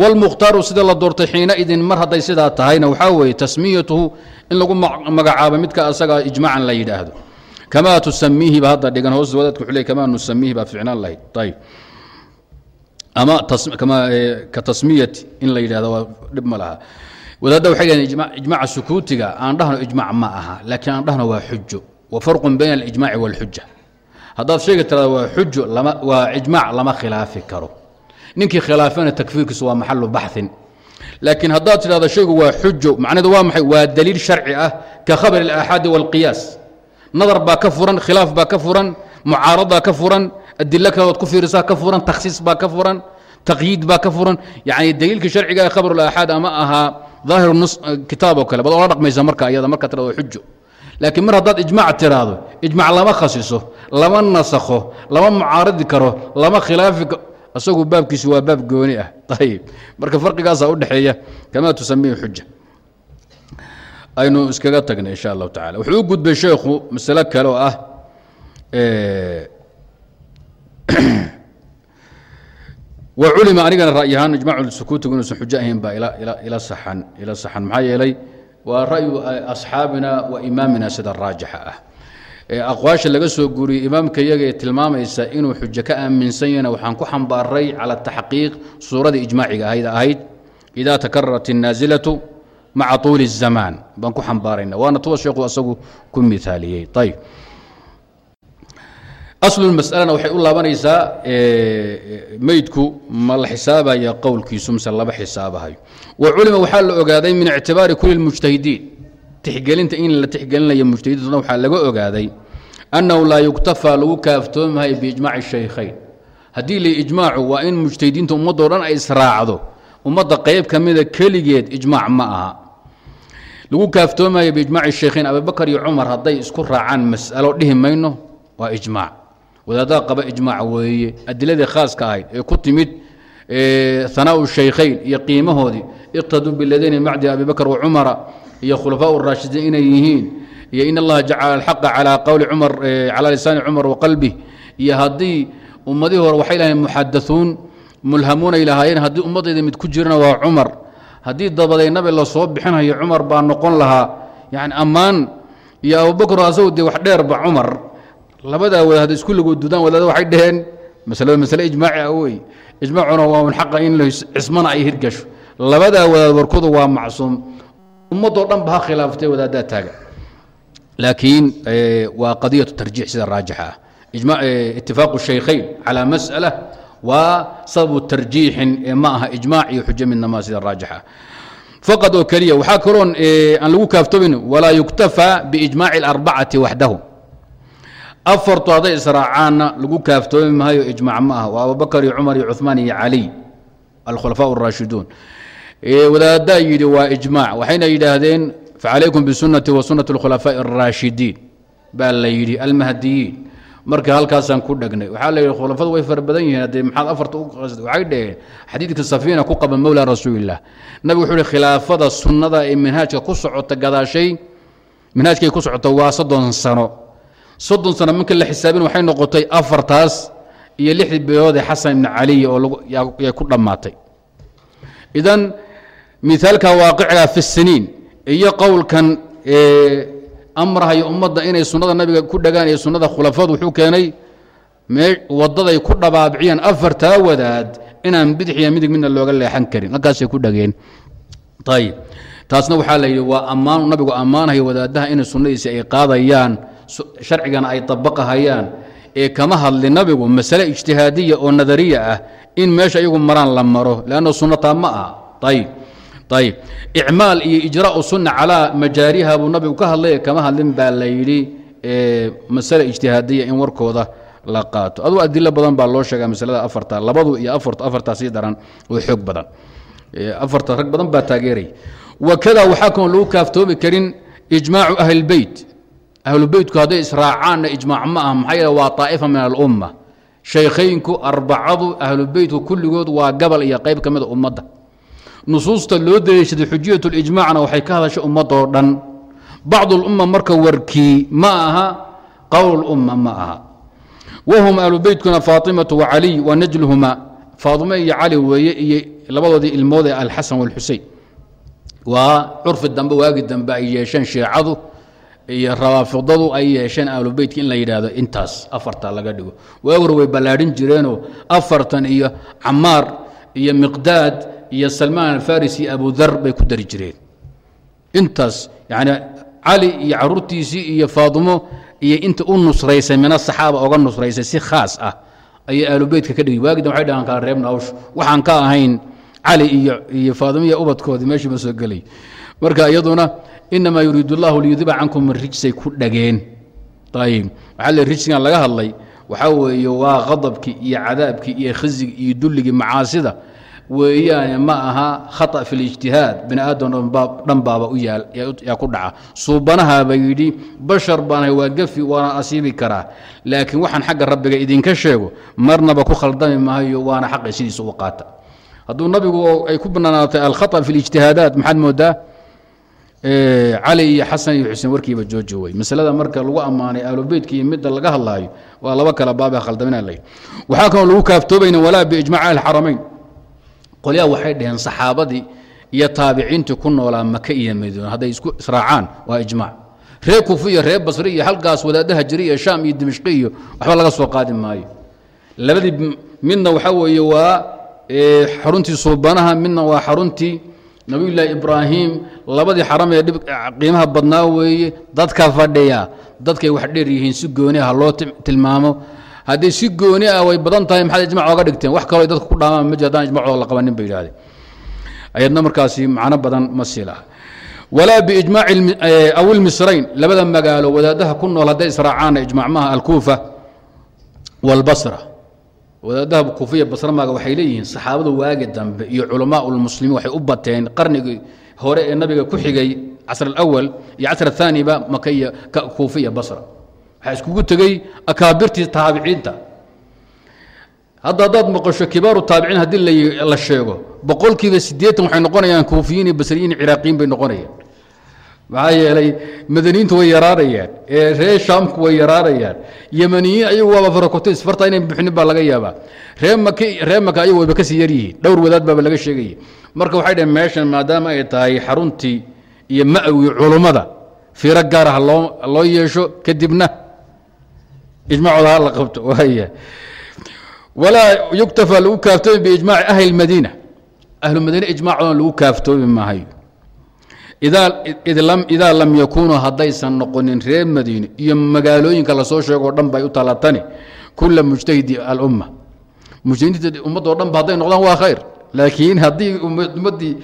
wاlmukhtaaru sida la doortay xiinaidin mar hadday sidaa tahayna waxaa weeye tasmiyatuhu in lagu magacaabo midka asaga ijmacan la yidhaahdo kamaa tusamiihi ba hadda dhigan hoos wadaadku wuxuu kamaa nusamiihi baa ficnaan lahayd ayib ama ka tasmiyati in la yidhahdo waa dhib ma laha wadaadda waxay dhaheen ijmaca sukuutiga aan dhahno ijmac ma aha laakiin aan dhahno waa xujo wa farqun bayna alijmaci wاlxuja haddaad sheegi tirada waa xujo waa ijmac lama khilaafi karo ninkii khilaafana takfiirkiisu waa maxalu baxin laakiin haddaad tidhahdo shaygu waa xujo macnaheedu waa maxay? Waa daliil sharci ah ka khabari alaaxaadi walqiyaas. Nadar baa ka furan khilaaf baa ka furan mucaaradaa ka furan adilo kaleoad ku fiirisaa ka furan takhsiis baa ka furan taqyiid baa ka furan. Yani daliilkii sharciga ee khabarulaaxaad ama ahaa daahir kitaab oo kale baad ola dhaqmaysa marka iyada markaad tirado xujo. Laakiin mar haddaad ijmac tiraahdo ijmac lama khasiso lama nasakho lama mucaaradi karo lama khilaafi karo isagu baabkiisu waa baab gooni ah. Ayib marka farqigaasaa udhexeeya kamaa tusamihi xuja aynu iskaga tagnay insha allahu tacala wuxuu u gudbay sheekhu masalo kale ah wa culima anigana ra'y ahaan ijmacu sukuutigu inuusan ahayn baa ila saxan ila saxan. Maxaa yeelay waa ra'yu asxaabina wa imaamina sida raajixa ah aqwaasha laga soo guuriyey imaamka iyaga ee tilmaamaysa inuu xujo ka aaminsan yahna waxaan ku xambaaray cala taxqiiq suuradii ijmaaciga ahayd ahayd ida takararat الnaazilatu maca tuuli الzamaan baan ku xambaarayna waana tuwa sheekhu asagu ku miaaliyey ayb aslu masalana waxay u laabanaysaa meydku ma la xisaabaya qowlkiisu mise laba xisaabahayo wa culima waxaa la ogaaday min ictibaari kuli mujtahidiin tixgelinta in la tixgelinayo mujtahidiintuna waxaa laga ogaaday annahu laa yuktafaa lagu kaaftoomahayo biijmaaci shaykhayn. Haddii la ijmaacu waa in mujtahidiinta ummaddoo dhan ay israacdo. Ummadda qayb ka mida keligeed ijmaac ma aha. Lagu kaaftoomayo biijmaaci shaykhayn abubakar iyo cumar hadday isku raacaan mas'alo dhihi mayno waa ijmaac. Wadaadaha qaba ijmaac weeye adiladii khaaska ahayd ee ku timid hanaau shaykhayn iyo qiimahoodii iqtaduu biladayni macdi abi bakr wa cumara iyo khulafaa raashidiin inay yihiin iyo in allaha jacala alxaqa calaa qowli cumar calaa lisaani cumar wa iyo haddii ummadihii hore waxay lahayn muxadauun mulhamuunay lahaayeen haddii ummadayda mid ku jirana waa cumar. Haddii dabaday nabi la soo bixinhayo cumar baa noqon lahaa yani ammaan iyo abubakr asagu dee wax dheerba cumar. Labadaa wadaad hadday isku lagoodudaan wadaada waxay dhaheen masalada masale ijmaaci ah wey. Ijmaacuna waa un xaqa in cismana ay hirgasho. Labadaa wadaad warkoodu waa macsuum ummadoo dhan ba ha khilaaftay wadaaddaa taaga. Laakiin waa qadiyatu tarjiix sida raajixa ah. Itifaaqu shaykhayn calaa mas'ala waa sababu tarjiixin ee ma aha ijmaac iyo xujo midnama sida raajixa faqad oo keliya waxaa kaloon aan lagu kaaftoomin walaa yuktafaa biijmaaci alarbacati waxdahu. Afartu hadday israacaanna lagu kaaftoomi maayo ijmaac ma aha. Waa abubakar iyo cumar iyo cuثmaan iyo cali alkhulafaa اraashiduun wadaaddaa yidhi waa ijmaac waxayna yidhaahdeen facalaykum bisunati wa sunati اlkhulafaaءi الraashidiin baa la yidhi almahdiyiin marka halkaasaan ku dhagnay waxaa la yidhi khulafadu way fara badan yihiin haddee maxaad afarta u qasd waxay dhaheen xadiidka safiina ku qaba mowla rasuulillah nabigu wuxuu yihi khilaafada sunnada ee minhaajka ku socota gadaashay minhaajkay ku socota waa soddon sano soddon sano marka la xisaabin waxay noqotay afartaas iyo lixdii bilood ee xasan ibni caliya oo lagu yay ku dhammaatay idan mithaalka waaqiciga fi siniin iyo qowlkan amrahayo ummadda inay sunnada nabiga ku dhagaan iyo sunnada khulafadu wuxuu keenay mee waddaday ku dhabaabiciyaan afartaa wadaad inaan bidix iyo midig midna looga leexan karin. Halkaasay ku dhageen. Ayib taasna waxaa la yidhi waa ammaan nabigu ammaanayo wadaadaha inay sunnadiisi ay qaadayaan sharcigana ay dabaqahayaan ee kama hadli nabigu masale ijtihaadiya oo nadariya ah in meesha iyagu maraan la maro leanna sunnataa ma aha. Ayib ayib icmaal iyo ijraau sunna calaa majaariha buu nabigu ka hadlay kama hadlin baa la yidhi masale ijtihaadiya in warkooda la qaato. Aduu adilo badan baa loo sheegaa masalada afarta labadu iyo afartaa sii daran oo xoog badan. Afarta rag badan baa taageeraya wakada waxaa kaloo lagu kaaftoomi karin ijmaacu ahlilbeyt ahlubeytku hadday israacaanna ijmaac ma aha maxaa yeele waa طaa'ifa min alumma. Shaykhaynku arbacadu ahlubeytku kulligood waa gabal iyo qayb ka mida ummadda nusuusta loo daliishaday xujiyat lijmacna waxay ka hadashay ummadoo dhan. Bacd اlumma marka warkii ma aha qowl umma ma aha. Wahum ahlubeytkuna faatimatu wacaliy wa najluhuma. Faatime iyo cali weeye iyo labadoodii ilmood alxasan walxusein waa curfi dambe waagi dambe ay yeesheen shiicadu iyo rawaafidadu ay yeesheen ahlubeytka in la yidhaahdo intaas afarta laga dhigo. Waagor way ballaadhin jireenoo afartan iyo camaar iyo miqdaad iyo salmaan alfarisi iyo abudar bay ku dari jireen. Intaas yani cali iyo caruurtiisii iyo faatimo iyo inta u nusraysay min asaxaaba oga nusraysay si khaas ah ayay ahlubeytka ka dhigi waagida waxay dhahaan kala reebna hawsh waxaan ka ahayn cali iyo iyo faatimo iyo ubadkoodii meeshii ma soo gelay. Marka iyaduna inamaa yuriid اllahu liyudiba cankum rijsay ku dhageen. Ayib waxaa le rijsigan laga hadlay waxaa weeye waa qadabkii iyo cadaabkii iyo khizigi iyo dulligii macaasida weeyaane ma aha khata fi lijtihaad bini aadam dhan baaba u yaa ku dhaca. Suubanahaaba yidhi bashar baanahay waa gafi waana asiibi karaa. Laakiin waxaan xagga rabbiga idinka sheego marnaba ku khaldami maayo waana xaqi sidiisa u qaata. Hadduu nabigu ay ku banaanaatay alkhata fi lijtihaadaat maxaad moodaa? Cali iyo xasan iyo xuseen warkiiba jooji wey masalada marka lagu ammaanay ahlubeytka iyo midda laga hadlaayo waa laba kala baaba khaldamina la waxaa kaloo lagu kaaftoobayna walaa biijmac ahli qolyaha waxay dhaheen saxaabadii iyo taabiciintii ku noolaa maka iyo madiina. Hadday isku israacaan waa ijmac reer kufi iyo reer basri iyo halkaas wadaadaha jiri iyo shaam iyo dimishqi iyo waxba laga soo qaadi maayo. Labadii midna waxaa weeye waa xaruntii suubanaha midna waa xaruntii nabiyullaahi ibraahim. Labadii xaram ee qiimaha badnaa weeye dadka fadhiya dadkay wax dheer yihiin si gooni ah loo tilmaamo haddii si gooni ah way badan tahay maxaad ijmac ooga dhigteen. Wax kaloo dadka ku dhaamaan ma jir haddaan la qabanin ba yidhahdeen. Ayadna markaasi macno badan ma sii laha. Walaa biijmaaci aw ilmisrayn labada magaalo wadaadaha ku nool hadday israacaana ijmac maaha alkuufa wاlbasra wadaadaha kuufiya basra maaga waxay leeyihiin saxaabada waagi dambe iyo culamaa lmuslimiin waxay u bateen qarnigii hore ee nabiga ku xigay casr alawal iyo casr athaniba maka iyo kuufiya basra waxaa iskugu tegey akaabirtii taabiciinta hadda haddaad maqasho kibaaru taabiciin haddii la sheego boqolkiiba siddeetan waxay noqonayaan kuufiyiin iyo basriyiin ciraaqiyyin bay noqonayaan. Maxaa yeelay madaniyiintu way yaraarayaan ee reer shaamku way yaraarayaan yemaniyiin ayagu waaba farakotis farta inay buxnin baa laga yaabaa. Ree mak ree maka ayagu wayba ka sii yaryihiin dhowr wadaad baaba laga sheegaya marka waxay dhaheen meeshan maadaama ay tahay xaruntii iyo ma'wii culummada fiiro gaar ah loo loo yeesho kadibna ijmacooda ha la qabto waaya walaa yuktafa lagu kaaftoomi biijmaaci ahli madiina. Ahlu madiina lagu kaaftoomi maahayo idaa lam yakunuu haddaysan noqonin reer madiine iyo magaalooyinka la soo sheegoo dhan bay u talatani kula mujtahidi alumma. Mujtahidiinta ummadoo dhan ba hadday noqdaan waa khayr. Laakiin haddii ummaddii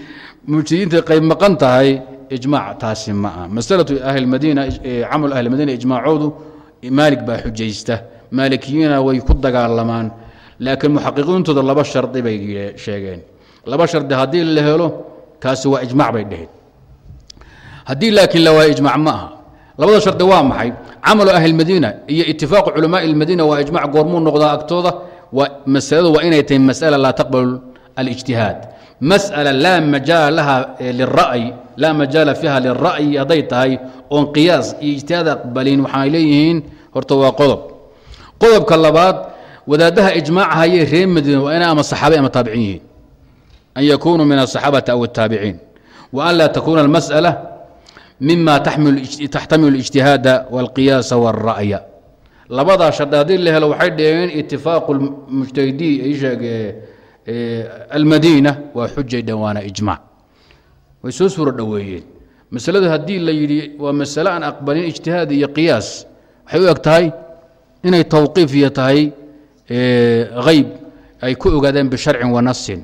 mujtahidiinta qayb maqan tahay ijmaac taasi ma ah masalatu ahli madiina camal ahli madiina ijmaacoodu maalig baa xujaysta maalikiyiina way ku dagaalamaan laakiin muxaqiqiintooda laba shardi bay sheegeen. Laba shardi haddii la helo kaasi waa ijmac bay dheheen haddii laakiin la waayo ijmac ma aha. Labada shardi waa maxay? Camalu ahli madiina iyo itifaaqu culamaai اlmadiina waa ijmac goormuu noqdaa agtooda masaladu waa inay tahay masala laa taqbalu alijtihaad masأala laa majaala laha lira'y laa majaala fiiha lira'yi hadday tahay oon qiyaas iyo ijtihaad aqbalin waxay leeyihiin horta waa qodob qodobka labaad wadaadaha ijmaachayay reer madiina waa inay ama saxaabe ama taabiciin yihiin an yakunuu min aلصaxaabati aw الtaabiciin wa an laa takuna اlmasأala mima taxtamilu اlijtihaada wاlqiyaasa wاlra'ya labadaa shardi haddii la helo waxay dheheen itifaaqu mujtahidiin ay sheege almadiina waa xujay dhan waana ijmac way soo suuro dhoweeyeen. Masaladu haddii la yidhi waa masale aan aqbalin ijtihaad iyo qiyaas. Waxay u eg tahay inay tawqiif iyo tahay hayb ay ku ogaadeen bisharcin wa nasin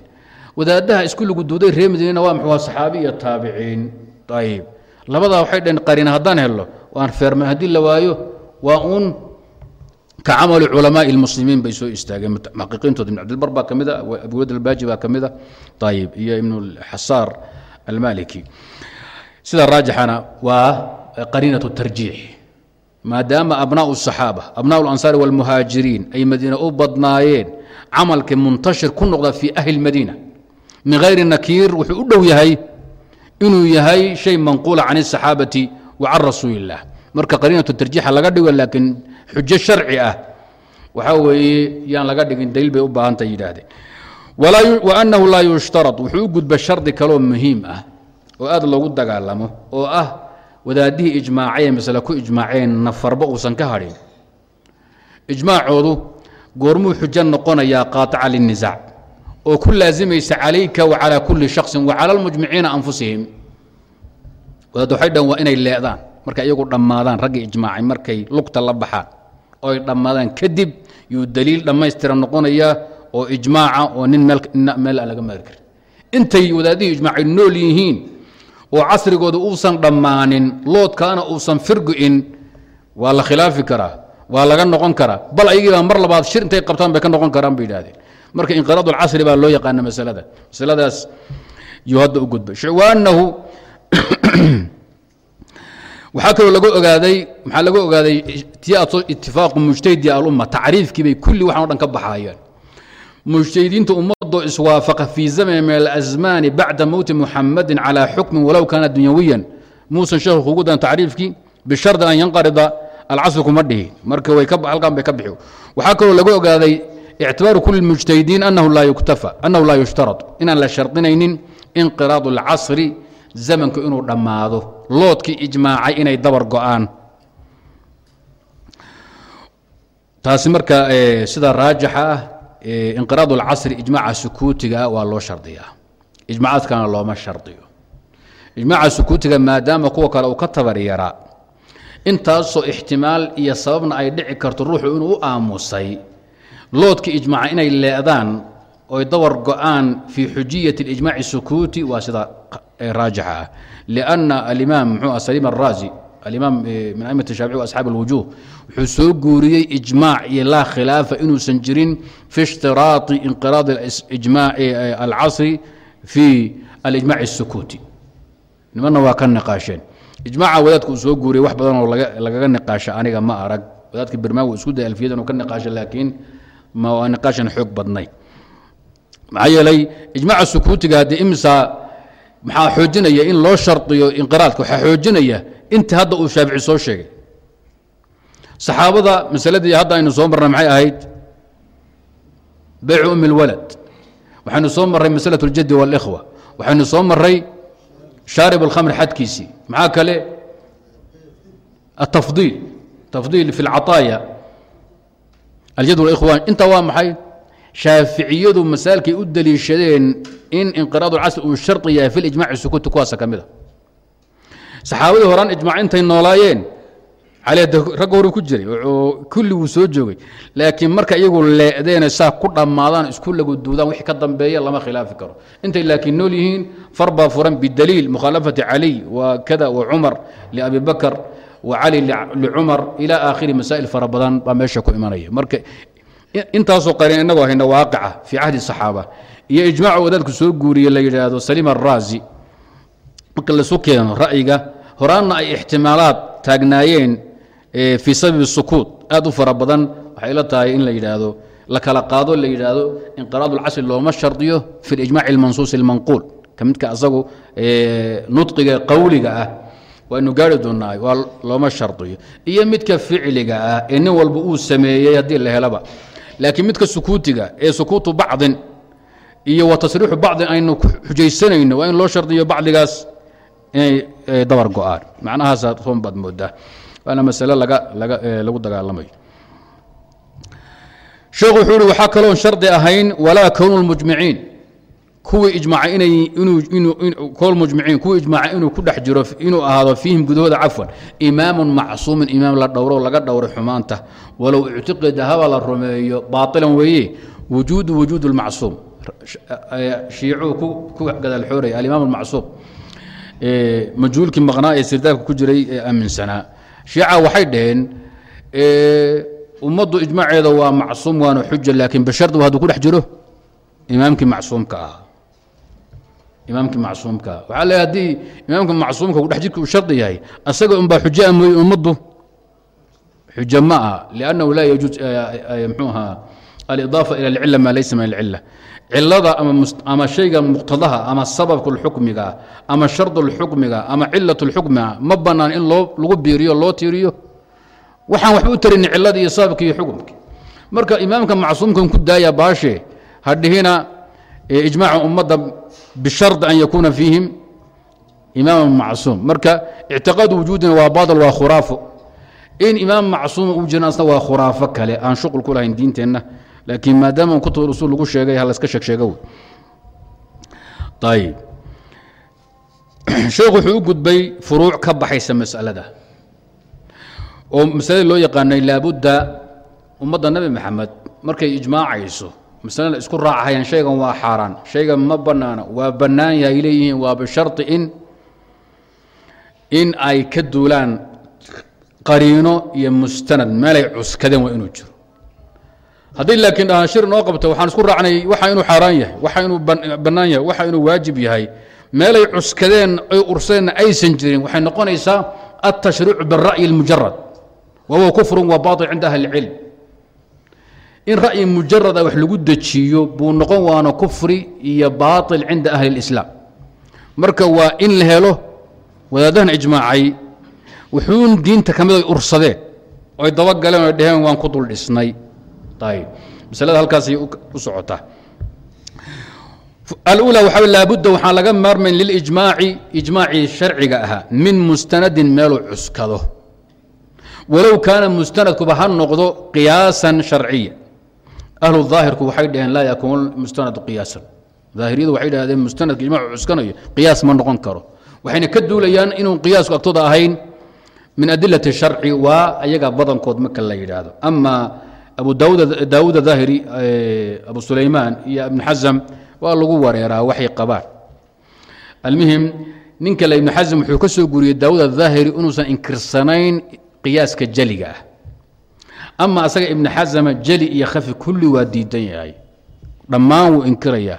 wadaadaha isku luguduuday reer madiinana waa muxuu saxaabi iyo taabiciin ayib labadaa waxay dhaheen qariina haddaan helno waan feerma haddii la waayo waa uun ka camali culamaai اlmuslimiin bay soo istaageen muxaqiqiintooda ibn cabdilbar baa ka mid a abuwad albaaji baa ka mid a ayib iyo ibn xasaar almaliki sida raajixana waa qariinaة الtarjiix maadaama abnaaء الصaxaaba abnaaء اlansaari wاlmuhaajiriin ay madiina u badnaayeen camalka muntashir ku noqda fii ahli اlmadiina min hayri nakiir wuxuu u dhow yahay inuu yahay shay manquula can الصaxaabati wa can rasuuli الlah marka qariinaة tarjiixa laga dhigo laakiin xujo sharci ah. Waxaa weeye yaan laga dhigin daliil bay u baahantay yidhaahdeen waanahu laa yushtarad wuxuu u gudba shardi kaloo muhiim ah oo aad loogu dagaalamo oo ah wadaadihii ijmaaceen masale ku ijmaaceen nafarba uusan ka hadhin. Ijmaacoodu goormuu xujo noqonayaa qaaica linisaac oo ku laasimaysa calayka wa calaa kulli shaksin wa cala almujmiciina anfusihim. Wadaad waxay dhan waa inay leedaan markay iyagu dhammaadaan raggii ijmaacay markay lugta la baxaan oo ay dhammaadaan kadib yuu daliil dhammaystira noqonayaa oo ijmaaca oo nin meel aan laga maari karin. Intay wadaadihii ijmaacay nool yihiin oo casrigooda uusan dhammaanin loodkaana uusan firgu-in waa la khilaafi karaa waa laga noqon karaa. Bal ayagiibaa mar labaad shir intay qabtaan bay ka noqon karaan bay yidhahdeen marka inqiraad alcasri baa loo yaqaana masalada. Masaladaas yuu hadda u gudbay. Waanahu waxaa kaloo laga ogaaday maxaa laga ogaaday tiyaasoo itifaaqu mujtahidi alumma tacriifkii bay kulli waxan o dhan ka baxayaan. Mujtahidiinta ummadoo iswaafaqa fii zamani min alasmaani bacda mowti muxamadin calaa xukmin walow kaana dunyawiyan. Muusan sheekhu kugu dan tacriifkii bishardi an yanqarida alcasri kuma dhihi. Marka halkan bay ka bixi. Waxaa kaloo laga ogaaday ictibaaru kuli mujtahidiin anahu laa yuktafa annahu laa yushtarad. Inaan la shardinaynin inqiraad alcasri zamanku inuu dhammaado. Loodkii ijmaacay inay dabar go'aan. Taasi marka eh, sida raajixa ah eh, inqiraad اlcasri ijmaaca sukuutigaa waa loo shardiyaa. Ijmaacaadkana looma shardiyo. Ijmaaca sukuutiga maadaama kuwa kale uu ka tabar yaraa intaasoo ixtimaal iyo sababna ay dhici karto ruuxu inuu u aamusay loodkii ijmaaca inay leedaan oy dabar go'aan fii xujiyati اlijmaaci sukuuti waa sida raajixa ah. Lianna alimaam muxuu ah saliim araazi alimaam min aimati shaafici asxaab alwujuuh wuxuu soo guuriyey ijmaac iyo laa khilaafa inuusan jirin fi ishtiraati inqiraadi ijmaaci alcasri fi alijmac الsukuuti nimanna waa ka niqaasheen. Ijmaaca wadaadka uu soo guuriyey wax badan oo lagaga niqaasha aniga ma arag. Wadaadka birmaago isku day alfiyada inuu ka niqaasha laakiin ma niqaashan xoog badnay. Maxaa yeelay ijmaaca sukuutiga haddii imsa maxaa xoojinaya in loo shardiyo inqiraadka waxaa xoojinaya inta hadda uu shaafici soo sheegay saxaabada masaladii hadda aynu soo marnay maxay ahayd beycu umi اlwalad waxaynu soo marray masalaة اljadi wاlإkhwa waxaynu soo marray shaarib اlkhamr xadkiisii maxaa kale atafdiil tafdiil fi اlcaطaaya aljad wاlإkhwan inta waa maxay Shaaficiyadu masaalkay u daliishadeen in inqiraad اlcasr uu shardi yahay fi lijmaci sukuuti kuwaasa ka mid a. Saxaabadii horaan ijmac intay noolaayeen ragga horu ku jiray oo kulliguu soo joogay laakiin marka iyagu leedeena saa ku dhammaadaan isku lagu duudaan wixii ka dambeeya lama khilaafi karo. Intay laakiin nool yihiin far baa furan bidaliil mukhaalafati caliy wa kada wa cumar liabi bakar wa cali licumar ila aakhiri masaa'il fara badan baa meesha ku imanaya. Marka intaasoo qarin inagoo hayna waaqica fii cahdi saxaaba iyo ijmaaca wadaadku soo guuriye la yidhaahdo saliim araazi marka lasu keeno ra'yiga horaanna ay ixtimaalaad taagnaayeen fii sababi sukuut aad u fara badan waxay la tahay in la yidhaahdo la kala qaado la yidhaahdo inqiraad اlcasri looma shardiyo fi اlijmac اlmansuus اlmanquul ka midka asagu nudqiga qowliga ah waynu gaari doonaa waa looma shardiyo iyo midka ficliga ah ee nin walba uu sameeyey haddii la helaba laakiin midka sukuutiga ee sukuutu bacdin iyo wa tasriixu bacdin aynu xujaysanayno waa in loo shardiyo bacdigaas inay dabar go'aan. Macnahaasa soon baad moodaa. Waana masale laga laga lagu dagaalamayo. Sheekhu wuxuu uhi waxaa kaloon shardi ahayn walaa kownu lmujmiciin kuwii inuu kowl mujmiciin kuwii ijmaacay inuu ku dhex jiro inuu ahaado fiihim gudahooda cafwan imaamun macsuumin imaam la dhowro laga dhowray xumaanta. Walow ictiqida haba la rumeeyo baailan weeye wujuudu wujuud اlmacsuum shiicuu ku gadaal xooraya alimaam اlmacsuum majhuulkii maqnaa ee sirdaabka ku jiray ee aaminsanaa shiica waxay dhaheen ummaddu ijmaaceeda waa macsuum waana xuja laakiin bashardu hadduu ku dhex jiro imaamkii macsuumka ah imaamkii macsuumka. Waxaa leeyahay haddii imaamka macsuumka ku dhex jirka uu shardi yahay asaga unbaa xujaa mooye ummaddu? Xujo ma ah liannahu laa yajuuz mxuu ahaa alidaafa ila alcila maa laysa min alcila cilada ama shayga muqtadaha ama sababka lxukmiga ama shardu lxukmiga ama cilat lxukmiga ma banaan in loo lagu biiriyo loo tiiriyo? Waxaan waxba u tarin ciladii iyo sababki iyo xukumki marka imaamka macsuumkan ku daaya baashe hadhihina ijmaaca ummadda bishard an yakuuna fiihim imaam macsuum. Marka ictiqaadu wujuudina waa baadil waa khuraafo. In imaam macsuuma uu jiran asna waa khuraafo kale aan shuqul ku lahayn diinteenna laakiin maadaama kutub usul lagu sheegay ha laska sheeg sheego ayib sheekhu wuxuu u gudbay furuuc ka baxaysa masalada oo masalada loo yaqaanay laabudda ummadda nebi maxamed. Markay ijmaacayso masalada isku raacahayaan shaygan waa xaaraan shaygan ma bannaana waa bannaan yahay leeyihiin waa bisharti in in ay ka duulaan qariino iyo mustanad meelay cuskadeen waa inuu jiro haddii laakiin dhahaan shir noo qabto waxaan isku raacnay waxa inuu xaaraan yahay waxa inuu bannaan yahay waxa inuu waajib yahay meelay cuskadeen ay ursadeenna aysan jirin waxay noqonaysaa altashriicu biالra'yi اlmujarad wahuwa kufru wa baطil cinda ahli اlcilm in ra'yi mujarada wax lagu dejiyo buu noqon waana kufri iyo baaطil cinda ahli اlislaam marka waa in la helo wadaadahan ijmaacay wuxuun diinta ka mid ay ursadeen oy dabagaleen oy dheheen waan ku dul dhisnay. Ayb masalada halkaasay u socotaa. Alula waxa laabudda waxaan laga maarmayn lilijmaaci ijmaacii sharciga ahaa min mustanadin meeluu cuskado. Walow kaana mustanadkuba ha noqdo qiyaasan sharciya ahlu daahirku waxay dhaheen laa yakuun mustanadu qiyaasan daahiriyadu waxay dhahdeen mustanadka ijmacu cuskanayo qiyaas ma noqon karo waxayna ka duulayaan inuu qiyaasku agtooda ahayn min adilati sharci waa ayaga badankood marka la yidhaahdo ama abu daawud daahiri abu sulaymaan iyo ibn xasam waa lagu wareeraa waxay qabaan almuhim nin kale ibn xasm wuxuu ka soo guriyey daawud aلظaahiri inuusan inkirsanayn qiyaaska jeliga ah ama asaga ibn xasama jeli iyo khafi kulli waa diidan yahay. Dhammaan wuu inkirayaa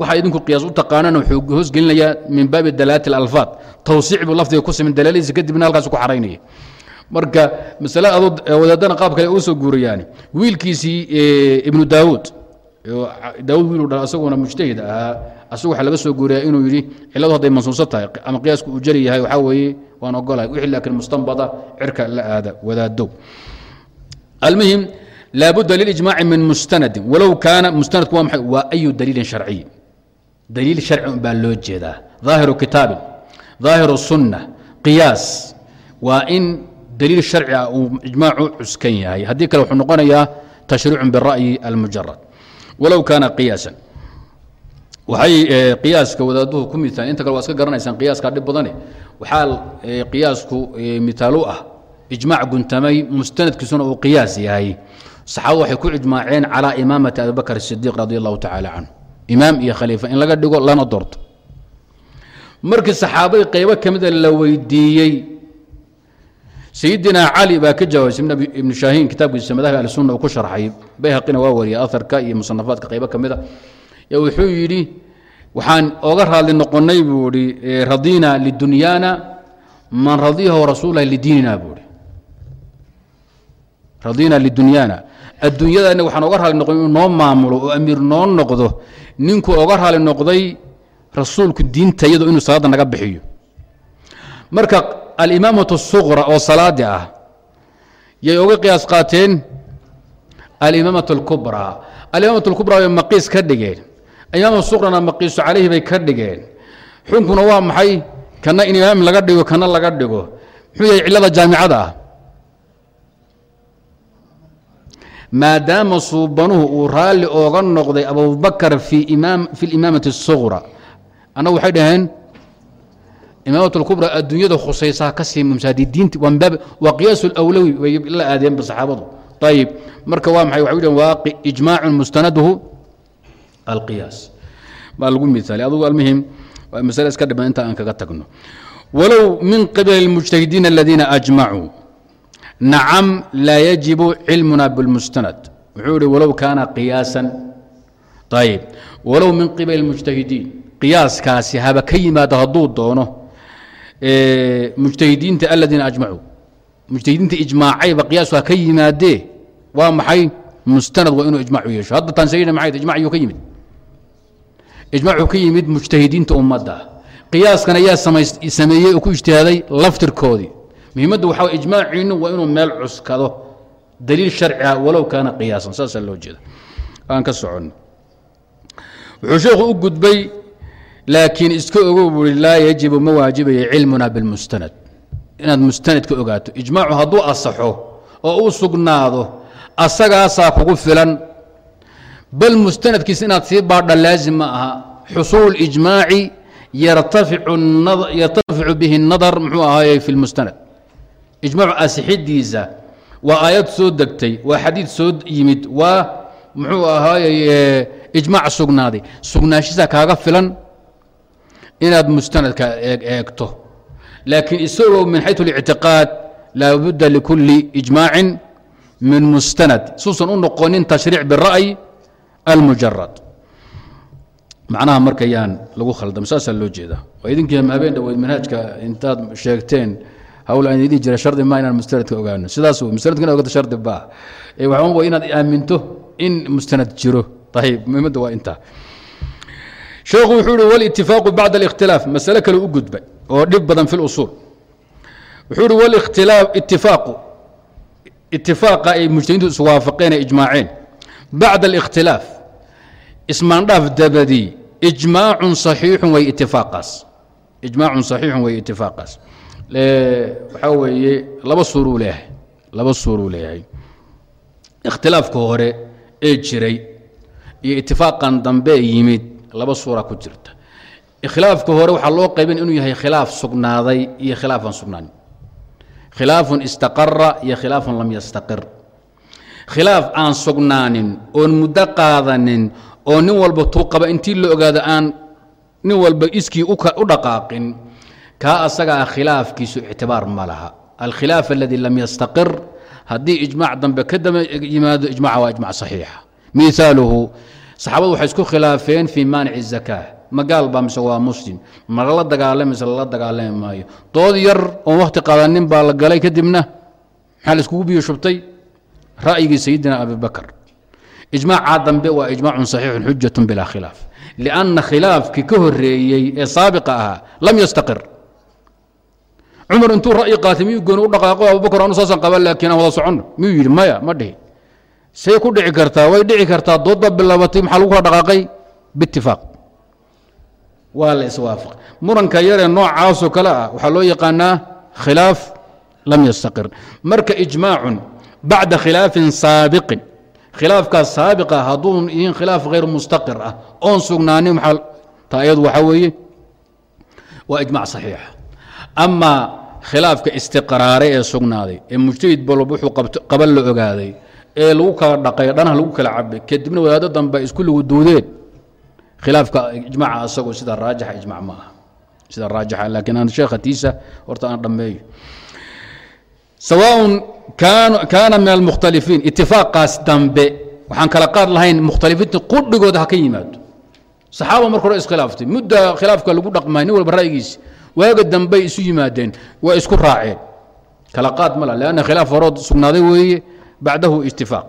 waxa idinku qiyaas u taqaanana wuxuu hoosgelinayaa min baabi dalaalaati اlalfaad tawsiic buu lafdiga ku siman dalaaladiisa kadibna halkaas ku xaraynaya. Marka masale adoo wadaadana qaab kale u soo guurayaani. Wiilkiisii ibnu daawuud. Daawud wiilu dha asaguna mujtahid ahaa. Asagu waxaa laga soo guuriyaa inuu yidhi cilladu hadday mansuuso tahay ama qiyaasku uu jeli yahay waxaa weeye waan ogolahay wixii laakiin mustanbada cirka la aada wadaadow almuhim laabudda lilijmaaci min mustanadin walow kaana mustanadku waa maxay waa ayu daliilin sharciy daliil sharci baa loo jeedaa ظaahiru kitaabin ظaahiru sunna qiyaas waa in daliil sharci ah uu ijmaacu cuskan yahay haddii kale wuxuu noqonayaa tashriicun bira'yi almujarad walow kaana qiyaasan waxay qiyaaska wadaaduhu ku mitaan inta kale waa iska garanaysaan qiyaaska dhib badane waxaa qiyaasku mitaal u ah ijmaac guntamay mustanadkiisuna uu qiyaas yahay. Saxaabadu waxay ku ijmaaceen calaa imaamati abibakr sidiiq radi allahu tacaala canhu. Imaam iyo khaliifa in laga dhigo lana doorto. Markii saxaabadii qaybo ka mida la weydiiyey sayidina cali baa ka jawaabay ibnu shaahiin kitaabkiisa madahib ahlisunna uu ku sharxay. Bayhaqina waa wariyay aharka iyo musanafaadka qaybo ka mida wuxuu yidhi waxaan oga raadli noqonnay buu ihi radina lidunyaana man radiyahu rasuulahi lidiinina buuhi radina lidunyaana adduunyada inaga waxaan oga raali noqon inuu noo maamulo oo amiir noo noqdo ninkuu oga raali noqday rasuulku diinta iyado inuu salaadda naga bixiyo marka alimaamatu الsuqra oo salaadi ah yay oga qiyaas qaateen alimaamatu اlkubraa alimaamatu اlkubraa bay maqiis ka dhigeen alimaamatu suqrana maqiisu calayhi bay ka dhigeen xukunkuna waa maxay kana in imaam laga dhigo kana laga dhigo muxuu yahay cillada jaamicada ah maadaama suubanuhu uu raalli ooga noqday abubakar fi اlimaamati الsuqra annagu waxay dhaheen imaamat اlkubra adduunyada khusaysaa ka sii mumsaadi diinti waa min baab waa qiyaas اlawlowi way la aadeenba saxaabadu ayib marka waa maxay waxay dhaheen waaqi ijmaacun mustanaduhu alqiyaas baa lagu miaalay adugu almuhim waa masale iska dhiman inta aan kaga tagno walow min qibali اlmujtahidiin aladiina ajmacuu nacam laa yajibu cilmuna bilmustanad wuxuu ihi walow kaana qiyaasan. Ayib walow min qibali mujtahidiin qiyaaskaasi haba ka yimaado hadduu doono mujtahidiinta aladiina ajmacuu. Mujtahidiinta ijmaacayba qiyaasu ha ka yimaadee? Waa maxay? Mustanad waa inuu ijmacu yeesho. Hadda tansayna maxay ijmac yuu ka yimid. Ijmacuu ka yimid mujtahidiinta ummadda. Qiyaaskan ayaa sameeyey oo ku ijtihaaday laftirkoodii muhimaddu waxaa ijmaaciinu waa inuu meel cuskado. Daliil sharciga ah walow kaana qiyaasan saasaa loo jeeda aan ka soconno. Wuxuu sheekhu u gudbay laakiin iska ogo bui laa yajibu ma waajibayo cilmuna bilmustanad inaad mustanadka ogaato. Ijmaacu hadduu asaxo oo uu sugnaado asagaasaa kugu filan. Bal mustanadkiisa inaad sii baadha laazim ma aha xusuulu ijmaaci yartaficu bihi اnadar muxuu ahaayey fi اlmustanad ijmaacu asixidiisa waa aayad soo degtay waa xadiid soo yimid waa muxuu ahaayey ijmaac sugnaaday. Sugnaashisaa kaaga filan inaad mustanadka eegto. Laakiin isagoo min xayثu اlictiqaad laabudda likuli ijmaacin min mustanad. Suusan u noqonin tashriic bira'y almujarad macnaha marka yaan lagu khaldam saasaa loo jeeda waa idinkii habeen dhaweyd manhaajka intaad sheegteen hawl aan idin jira shardi ma inaan mustanadka ogaano sidaas wey mustanadka inaad ogato shardi baa ee waxaan waa inaad aaminto in mustanad jiro ayib wuxuu uhi walitifaaqu bacda alikhtilaaf masale kale u gudbay oo dhib badan fi lusuul wuxuu uhi walikhtilaaf itifaaqu itifaaqa ay mujtahidintu iswaafaqeen ee ijmaaceen bacda alikhtilaaf ismaandhaaf dabadii ijmaacun saxiixun way itifaaqaas ijmaacun saxiixun way itifaaqaas waxaa weeye laba suuruu leeyahay laba suuruu leeyahay ikhtilaafka hore ee jiray iyo itifaaqan dambe ee yimid laba suura ku jirta. Khilaafka hore waxaa loo qaybin inuu yahay khilaaf sugnaaday iyo khilaafan sugnaanin khilaafun istaqara iyo khilaafun lam yastaqir. Khilaaf aan sugnaanin oon muddo qaadanin oo nin walba tuu qaba intii la ogaado aan nin walba iskii u dhaqaaqin kaa asagaa khilaafkiisu ictibaar ma laha. Alkhilaaf aladi lam yastaqir haddii ijmaac dambe ka daba yimaado ijmaca waa ijmac saxiixa. Miaaluhu saxaabadu waxay isku khilaafeen fii maanici الzaka ma gaal baa mise waa muslim. Ma lala dagaalama mise lala dagaalami maayo. Dood yar oon wakhti qaadanin baa la galay kadibna maxaa la iskugu biyo ra'yigii sayidina abi bakr ijmaacaa dambe waa ijmaacun saxiixun xujatun bilaa khilaaf. Lianna khilaafkii ka horeeyey ee saabiqa ahaa lam yastaqir cumar intuu ra'yi qaatay miyuu gooni u dhaqaaqo? Abubakar anu saasan qaba laakiin aan wada soconno miyuu yidhi maya ma dhihi. Say ku dhici kartaa way dhici kartaa dood baa bilaabatay maxaa lagu kala dhaqaaqay? Biitifaaq waa la iswaafaq. Muranka yaree noocaasoo kale ah waxaa loo yaqaanaa khilaaf lam yastaqir. Marka ijmaacun bacda khilaafin saabiqin. Khilaafkaas saabiqa hadduu yihiin khilaaf hayr mustaqir ah oon sugnaanin maxaa taa iyadu waxaa weeye waa ijmac saxiixa amaa khilaafka istiqraaray ee sugnaaday ee mujtahid balba wuxuu qaban la ogaaday ee lagu kala dhaqay dhanaha lagu kala cabay kadibna wadaado dambe isku lagu duudeen. Khilaafka ijmaca asagoo sida raajixa ijmac ma sida raajixa laakiin aan sheekhatiisa horta aan dhammeeyo. Sawaaء kaana min almukhtalifiin itifaaqaas dambe waxaan kala qaad lahayn mukhtalifiinta qudhigooda ha ka yimaado. Saxaaba marka hore iskhilaaftay mudda khilaafka lagu dhaqmay nin walba ra'yigiisi waaga dambey isu yimaadeen waa isku raaceen. Kala qaad mala lanna khilaaf horood sugnaaday weeye bacdahu itifaaq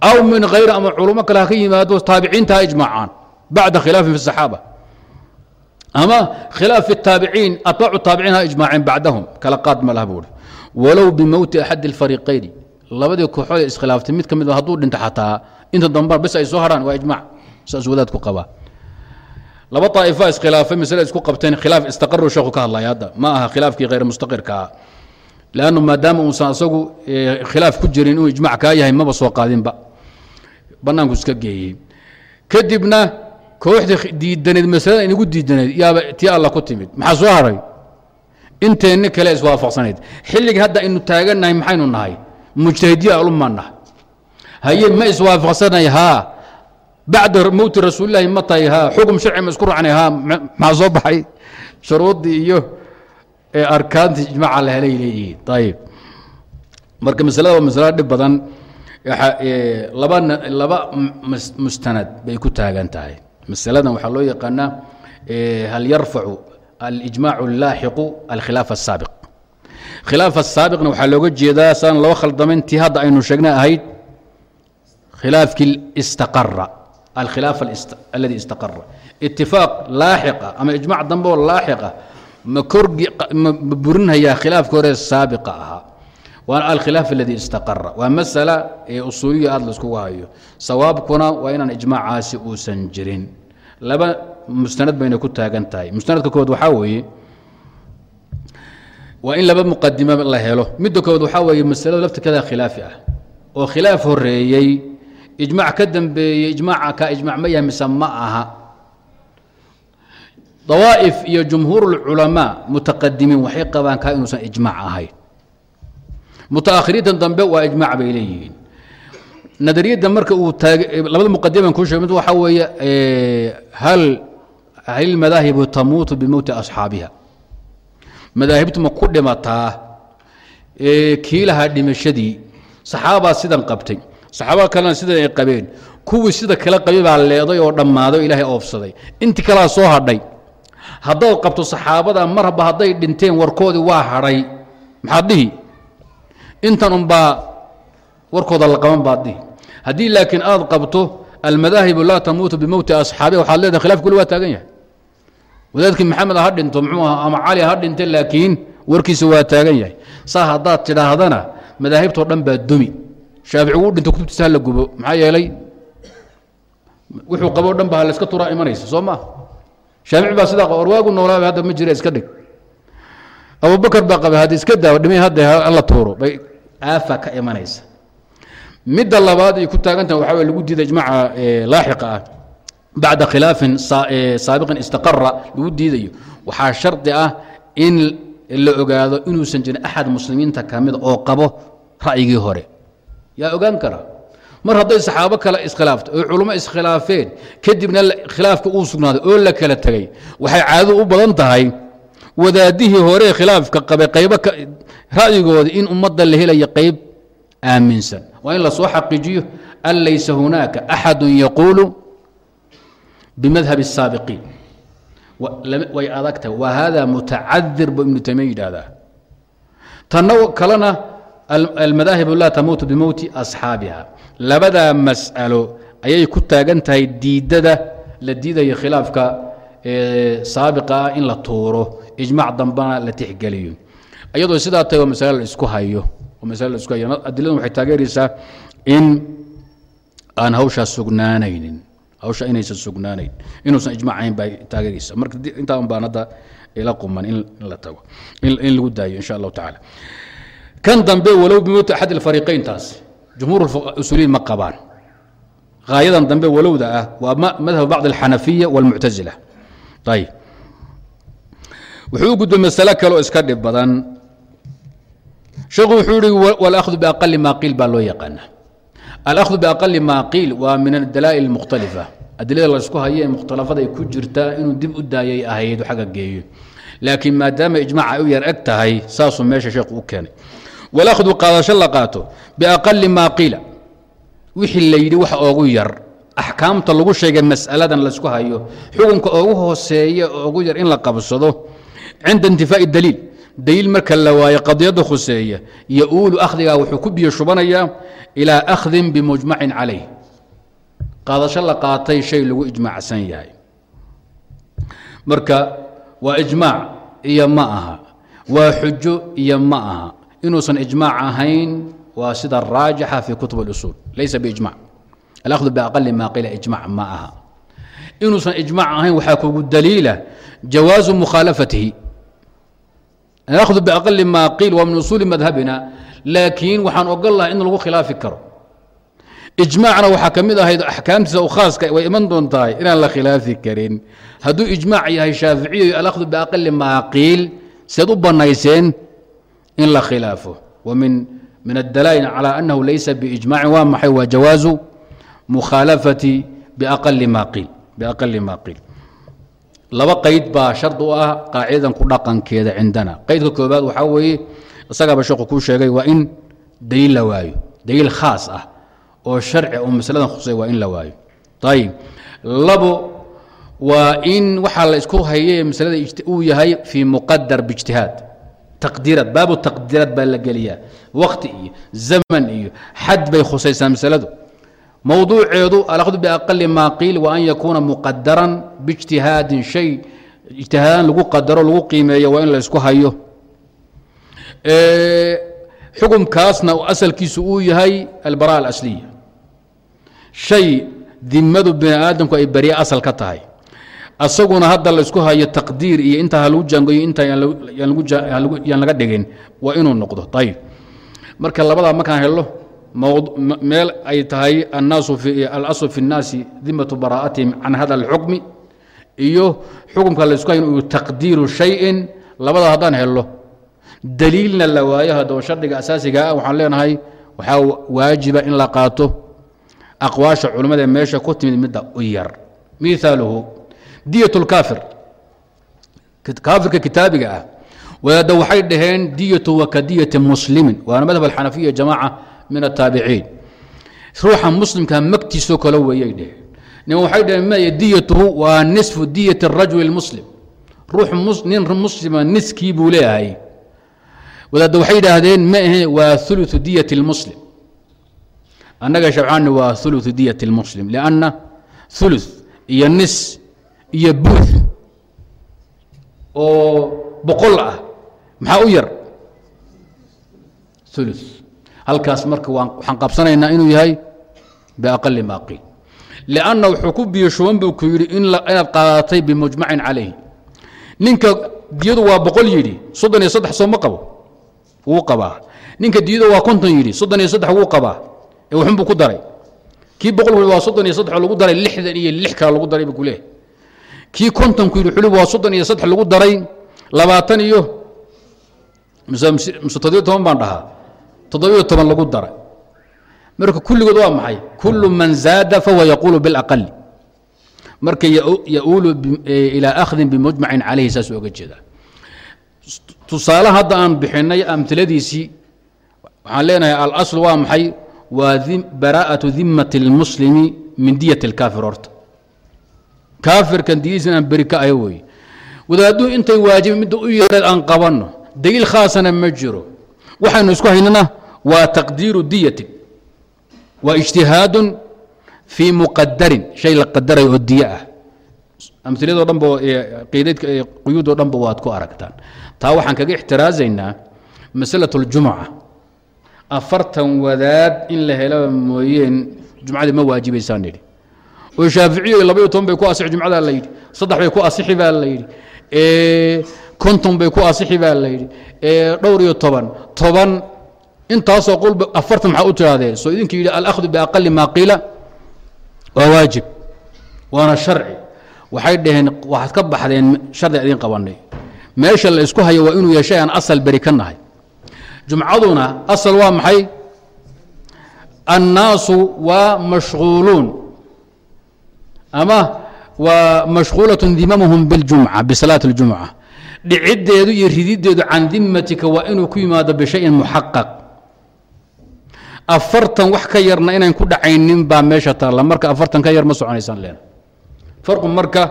aw min hayri ama culummo kale ka yimaado taabiciinta ijmaacaan bacda khilaafin fi saxaaba. Ama khilaaf fi taabiciin atbaacu taabiciin ha ijmaaceen bacdahum kala qaad ma laha buuri walow bimowti axadi alfariqayni labadii kooxood ee iskhilaaftay mid ka mid hadduu dhinto xataa inta damba bis ay soo harhaan waa ijmac saas wadaadku qabaa laba طaa'ifa iskhilaafay masle isku qabteen khilaaf istaqaru sheekhu ka hadlaya hadda. Ma aha khilaafkii hayr mustaqirkaa lannu maadaama uusan asagu khilaaf ku jirin inuu ijmac kaa yahay maba soo qaadinba. Banaanku iska geeyey. Kadibna kooxdii diidaneed masalada inagu diidaneed yaaba tii alla ku timid. Maxaa soo haray? Inteenni kale iswaafaqsanayd. Xilliga hadda aynu taagannahay maxaynu nahay? Mujtahidiya alumaan nahay. Haye ma iswaafaqsanay haa bacda mowti rasuulilahi ma tahay haa xukum sharci ma isku raacnay haa maxaa soo baxay shuruuddii iyo arkaantii ijmaaca la helay leeyihiin ayib marka masalada waa masalo dhib badan laba laba mustanad bay ku taagan tahay masaladan waxaa loo yaqaanaa hal yarfacu alijmac اlaaxiqu alkhilaaf الsaabiq khilaaf الsaabiqna waxaa looga jeedaa saan loo khaldamayn tii hadda aynu sheegna ahayd khilaafkii istaqara alkhilaaf aladi istaqara itifaaq laaxiqa ama ijmac dambe oo laaxiqa ma korgi ma burinhayaa khilaafka hore saabiqa ahaa waana alkhilaaf aladi istaqara waa masala ee usuuliya aad laiskugu hayo sawaabkuna waa inaan ijmaacaasi uusan jirin laba mustanad bayna ku taagan tahay mustanadka kood waxaa weeye waa in laba muqadimo la helo midda kood waxaa weeye masalada laftirkeeda khilaafi ah oo khilaaf horeeyey ijmac ka dambeeyey ijmaaca ka ijmac ma yahay mise ma aha. Dawaa'if iyo jumhuur mutaqadimiin waxay qabaan kaa inuusan ijmac ahayn. Mutaakhiriintan dambe waa ijmac bay leeyihiin. Nadariyadda marka uu taag labada muqadiman kuu sheegay mid waxaa weeye hal hal ilmadaahibu tamuutu bimowti asxaabiha. Madaahibtu ma ku dhimataa kii lahaa dhimashadii saxaabaa sidan qabtay saxaabada kalena sidan ay qabeen. Kuwii sida kala qabay baa leeday oo dhammaaday ilaahay oofsaday. Intii kalaa soo hadhay. Haddaad qabto saxaabada marhaba hadday dhinteen warkoodii waa hadhay. Maxaad dhihi? Intan unbaa warkooda la qaban baad dhihi. Haddii laakiin aad qabto almadaahibu laa tamuutu bimowti asxaabiha waxaad leedahay khilafki weli waa taagan yahay. Wadaadkii maxamed ha dhinto muxuu ama cali ha dhinte laakiin warkiisa waa taagan yahay. Saa haddaad tidhaahdana madaahibtoo dhan baa dumi shaafici wuu dhinto kutubtiisa hala gubo. Maxaa yeelay? Wuxuu qaboo dhan ba layska turaa imanaysa soo maa shaafici baa sidaa war waagu noolaaba hadda ma jira iska dhig. Abubakar baa qaba hadda iska daawa dhimay hadda hala tuuro. Bay aafa ka imanaysa. Midda labaad ay ku taagantaha waxaa way lagu diida ijmaaca laaxiqa ah. Bacda khilaafin saabiqin istaqara lagu diidayo. Waxaa shardi ah in la ogaado inuusan jirin axad muslimiinta ka mida oo qabo ra'yigii hore yaa ogaan kara. Mar hadday saxaabo kale iskhilaafto oy culummo iskhilaafeen kadibna khilaafka uu sugnaaday oo la kala tegay waxay caadadu u badan tahay. Wadaadihii hore khilaafka qabay qaybo ra'yigooda in ummadda la helaya qayb aaminsan. Waa in la soo xaqiijiyo an laysa hunaaka axadu yaquulu bimadhab الsaabiqiin way adag tahay. Wa hada mutacadir bu ibnu taymiya yidhaahdaa. Tanna kalena almadaahibu laa tamuutu bimowti asxaabiha. Labadaa mas'alo ayay ku taagan tahay diidada la diidaya khilaafka saabiqa ah in la tuuro ijmac dambana la tixgeliyo. Iyadoo sidaa tahay waa masale la isku hayo masale la isku hayo. Adiladan waxay taageeraysaa in aan hawshaas sugnaanaynin hawsha inaysan sugnaanayn inuusan ijmaacayn baa taageeraysa marka baan hadda ila quman in la tago in lagu daayo insha allahu tacaala kan dambe walow bimowti axad alfariiqayn taas jumhuur usuuliyiin ma qabaan. Haayadan dambe walowda ah waa madhab bacd alxanafiya walmuctasila ayib wuxuu gudbay masale kale oo iska dhib badan. Sheekhu wuxuu yihi walakhdu biaqali maa baa loo yaqaana alahdu biaqali maa waa min adalaa'il mukhtalifa adilada laysku hayo ee mukhtalafada ay ku jirtaa inuu dib u daayay ahayd xagga geeyo. Laakiin maadaama ijmaac ay u yar eg tahay saasuu meesha sheekhu u keenay walakhdu qaadasho la qaato biaqali maa qiila. Wixii la yidhi wax oogu yar axkaamta lagu sheegay mas'aladan laysku hayo xukunka oogu hooseeya oogu yar in la qabsado cinda intifaa'i daliil. Daliil marka la waayo qadiyadda khuseeya yo-uulu akhdigaa wuxuu ku biyo shubanayaa ilaa akhdin bimujmacin calayh. Qaadasho la qaatay shay lagu ijmaacsan yahay. Marka waa ijmaac iyo ma aha. Waa xujo iyo ma aha inuusan ijmaac ahayn waa sida raajixa fi kutub اlusuul laysa biijmac alahdu biaqali maa qila ijmac ma aha. Inuusan ijmac ahayn waxaa kugu daliila jawaazu mukhaalafatihi. Alahdu biaqali maa qiil waa min usuuli madhabina laakiin waxaan ogol laha in lagu khilaafi karo. Ijmaacna waxaa ka mid ahayd axkaamtiisa u khaaska way iman doontahay inaan la khilaafi karin. Hadduu ijmaac yahay shaaficiyo alahdu biaqali maa qiil seed u bannayseen in la khilaafo. Wa min addalaa'il calى annahu laysa biijmacin waa maxay? Waa jawaazu mukhaalafati biaqali maa qiil laba qayd baa shard u ah qaacidadan ku dhaqankeeda cindana. Qaydka koobaad waxaa weeye isagaaba sheekhu kuu sheegay waa in daliil la waayo daliil khaas ah oo sharci oo masaladan khusay waa in la waayo. Ayib labo waa in waxaa la isku haye masalada uu yahay fii muqadar biijtihaad taqdiiraad baabu taqdiiraad baa la geliyaa. Wakti iyo zaman iyo xad bay khusaysaa masaladu. Mowduuceedu alahdu biaqali maa qiil wa an yakuuna muqadaran biijtihaadin shay ijtihaadaan lagu qadaro lagu qiimeeyo waa in la isku hayo. Xukumkaasna asalkiisu uu yahay albara alasliya. Shay dimadu bini aadamku ay beriye asal ka tahay asaguna hadda laysku hayo taqdiir iyo intaa halagu jaangoyo intaa yaan laga dhigin waa inuu noqdo ayib marka labadaa markaan helo meel ay tahay annaasu alasl fi الnaasi dimatu bara'atihim can hada اlxukmi iyo xukumka laysku hayo inuu taqdiiru shayin labada haddaan helo daliilna la waayo haddaba shardiga asaasiga ah waxaan leenahay waxaa waajiba in la qaato aqwaasha culimmada meesha ku timid midda u yar miaaluhu diyat اlkaafir kaafirka kitaabiga ah wadaadda waxay dhaheen diyatu wa ka diyati muslimin waana madhab alxanafiya jamaaca min ataabiciin ruuxa muslimka magtiisoo kale weeyay dhaheen nin waxay dhaheen maya diyatuhu waa nisfu diyati الrajuli اlmuslim ruux nin muslima niskii buu leeyahay wadaadda waxay yidhaahdeen ma ahe waa uluثu diyat اlmuslim annaga shabcaani waa uluثu diyat اlmuslim lanna uluث iyo nis iyo buuth oo boqol ah maxaa u yar? Ulu halkaas marka waxaan qabsanaynaa inuu yahay biaqali maa qiil. Lianna wuxuu ku biyo shuban buu ku yidhi inaad qaadatay bimujmacin calayhi ninka diyadu waa boqol yidhi soddon iyo saddex soo ma qabo? Wuu qabaa. Ninka diyadu waa konton yidhi soddon iyo saddex wuu qabaa. Ee waxunbuu ku daray. Kii boqol waa soddon iyo saddex oo lagu daray lixdan iyo lix kale lagu daray buu ku leehay kii kontonku yidhi xulub waa soddon iyo saddex lagu daray labaatan iyo mise toddobiyo toban baan dhahaa toddobiyo toban lagu daray. Marka kulligood waa maxay? Kullu man zaada fahuwa yaquulu bilaqali marka yauulu ilaa akhdin bimujmacin calayhi saasuu oga jeedaa tusaale hadda aan bixinay amiladiisii waxaan leenahay alasl waa maxay? Waa baraa'atu dimati اlmuslimi min diyat اlkaafir horta kaafirkan diyadiisa inaan beri ka ayo weeye wadaadduhu intay waajiba midda u yeedheed aan qabanno daliil khaasana ma jiro. Waxaynu isku haynana waa taqdiiru diyatin waa ijtihaadun fii muqadarin shay la qadarayo oo diyo ah. Amilado dhanba quyuudoo dhanba waad ku aragtaan. Taa waxaan kaga ixtiraazaynaa masalat اljumca afartan wadaad in la helaba mooyeen jumcadii ma waajibaysaan nidhi oo shaaficiyo labaiyo toban bay ku asixi jumcadaa la yidhi. Saddex bay ku asixi baa la yidhi. Konton bay ku asixi baa la yidhi. Dhowr iyo toban. Toban intaasoo qolba afartan maxaa u tirahdeen soo idinka yidhi alahdu biaqali maa qiila. Waa waajib. Waana sharci. Waxay dhaheen waxaad ka baxdeen shardi idin qabanay meesha la isku hayo waa inuu yeeshay aan asal beri ka nahay. Jumcaduna asal waa maxay? Annaasu waa mashquuluun ama waa mashquulaة dimamuhum biاljumca bisalaati اljumca dhiciddeedu iyo rididdeedu can dimatika waa inuu ku yimaado bishayin muxaqaq afartan wax ka yarna inayn ku dhacaynin baa meesha taalla marka afartan ka yar ma soconaysaan leen farqu marka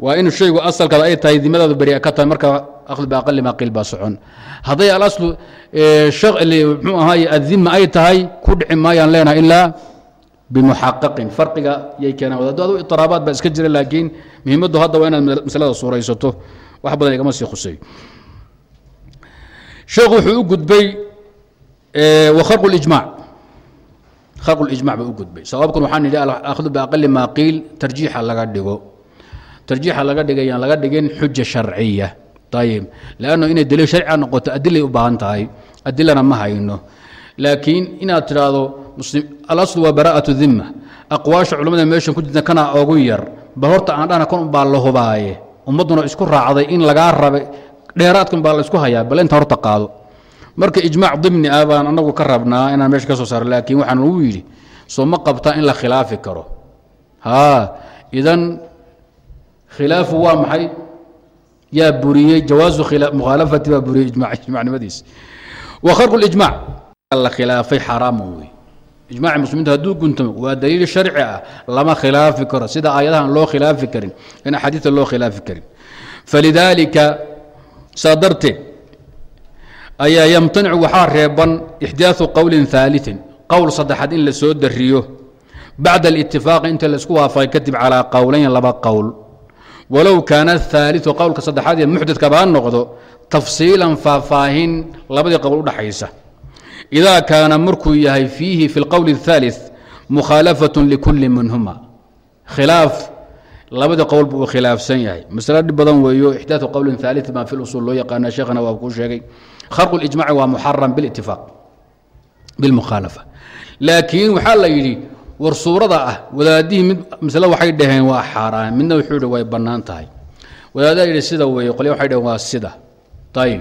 waa in shaygu asalkaada ay tahay dimadaadu beri ka tahay marka akhdu biaqali maa qiil baa socon hadday alaslu mxuu ahaay adima ay tahay ku dhici maayaan leenahay ilaa bimuxaqaqin farqiga yay keenaan. Wadaado adu itiraabaad baa iska jira laakiin muhiimaddu hadda waa inaad masalada suuraysato. Wax badan igama sii khuseeyo sheekhu wuxuu u gudbay wa kharqu lijmac kharqu lijmac buu u gudbay. Sawaabkan waxaan nidhi akhdu biaqali maa qiil tarjiixa laga dhigo. Tarjiixa laga dhigayaan laga dhigin xuja sharciya. Ayib lanno inay daliil sharciga noqoto adilay u baahan tahay. Adilana ma hayno. Laakiin inaad tidhaahdo alaslu waa bara'atu dima aqwaasha culamada meeshan ku jirta kana ogu yar. Bal horta aan dhahna kan baa ah ma ijmaci muslimiinta hadduu guntamo waa daliil sharci ah lama khilaafi karo sida aayadahan loo khilaafi karin in axaadiista loo khilaafi karin falidaalika saa darteed ayaa yamtanicu waxaa reeban ixdaaثu qowlin ثaaliثin qowl saddexaad in la soo dariyo bacda اlitifaaqi inta laisku waafaqay kadib calىa qowlayn laba qowl walow kaana ahaaliu qowlka saddexaad ee muxdadkaba ha noqdo tafsiilan faahfaahin labadii qowl udhaxaysa idaa kaana markuu yahay fiihi fi اlqowl الثaaliث mukhaalafaة likuli minhuma khilaaf labadii qowl buu khilaafsan yahay masalo dhib badan weeyo ixdaau qowlin ثaaliث baa fi usul loo yaqaana sheekhana waa kuu sheegay kharqu اlijmaci waa muxaram biاlitifaaq bilmukhaalafa laakiin waxaa la yidhi war suurada ah wadaadihii mid masle waxay dhaheen waa xaaraan midna wuxuu hi way bannaan tahay wadaadaha yidhi sida weeye qolya waxay dhaheen waa sida ayib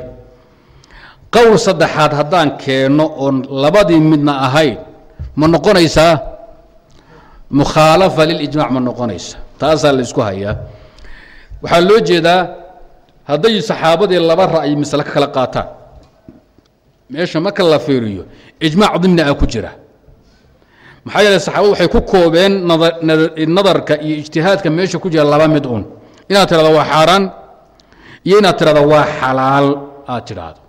qowl saddexaad haddaan keenno oon labadii midna ahayn ma noqonaysaa? Mukhaalafa lilijmac ma noqonaysa. Taasaa la isku hayaa. Waxaa loo jeedaa hadday saxaabadii laba ra'yi masle ka kala qaataan. Meesha marka la fiiriyo ijmaac dimni ah ku jira. Maxaa yeele saxaabadu waxay ku koobeen nadarka iyo ijtihaadka meesha ku jira laba mid un inaad tidhahdo waa xaaraan iyo inaad tidhahdo waa xalaal aad tidhaahdo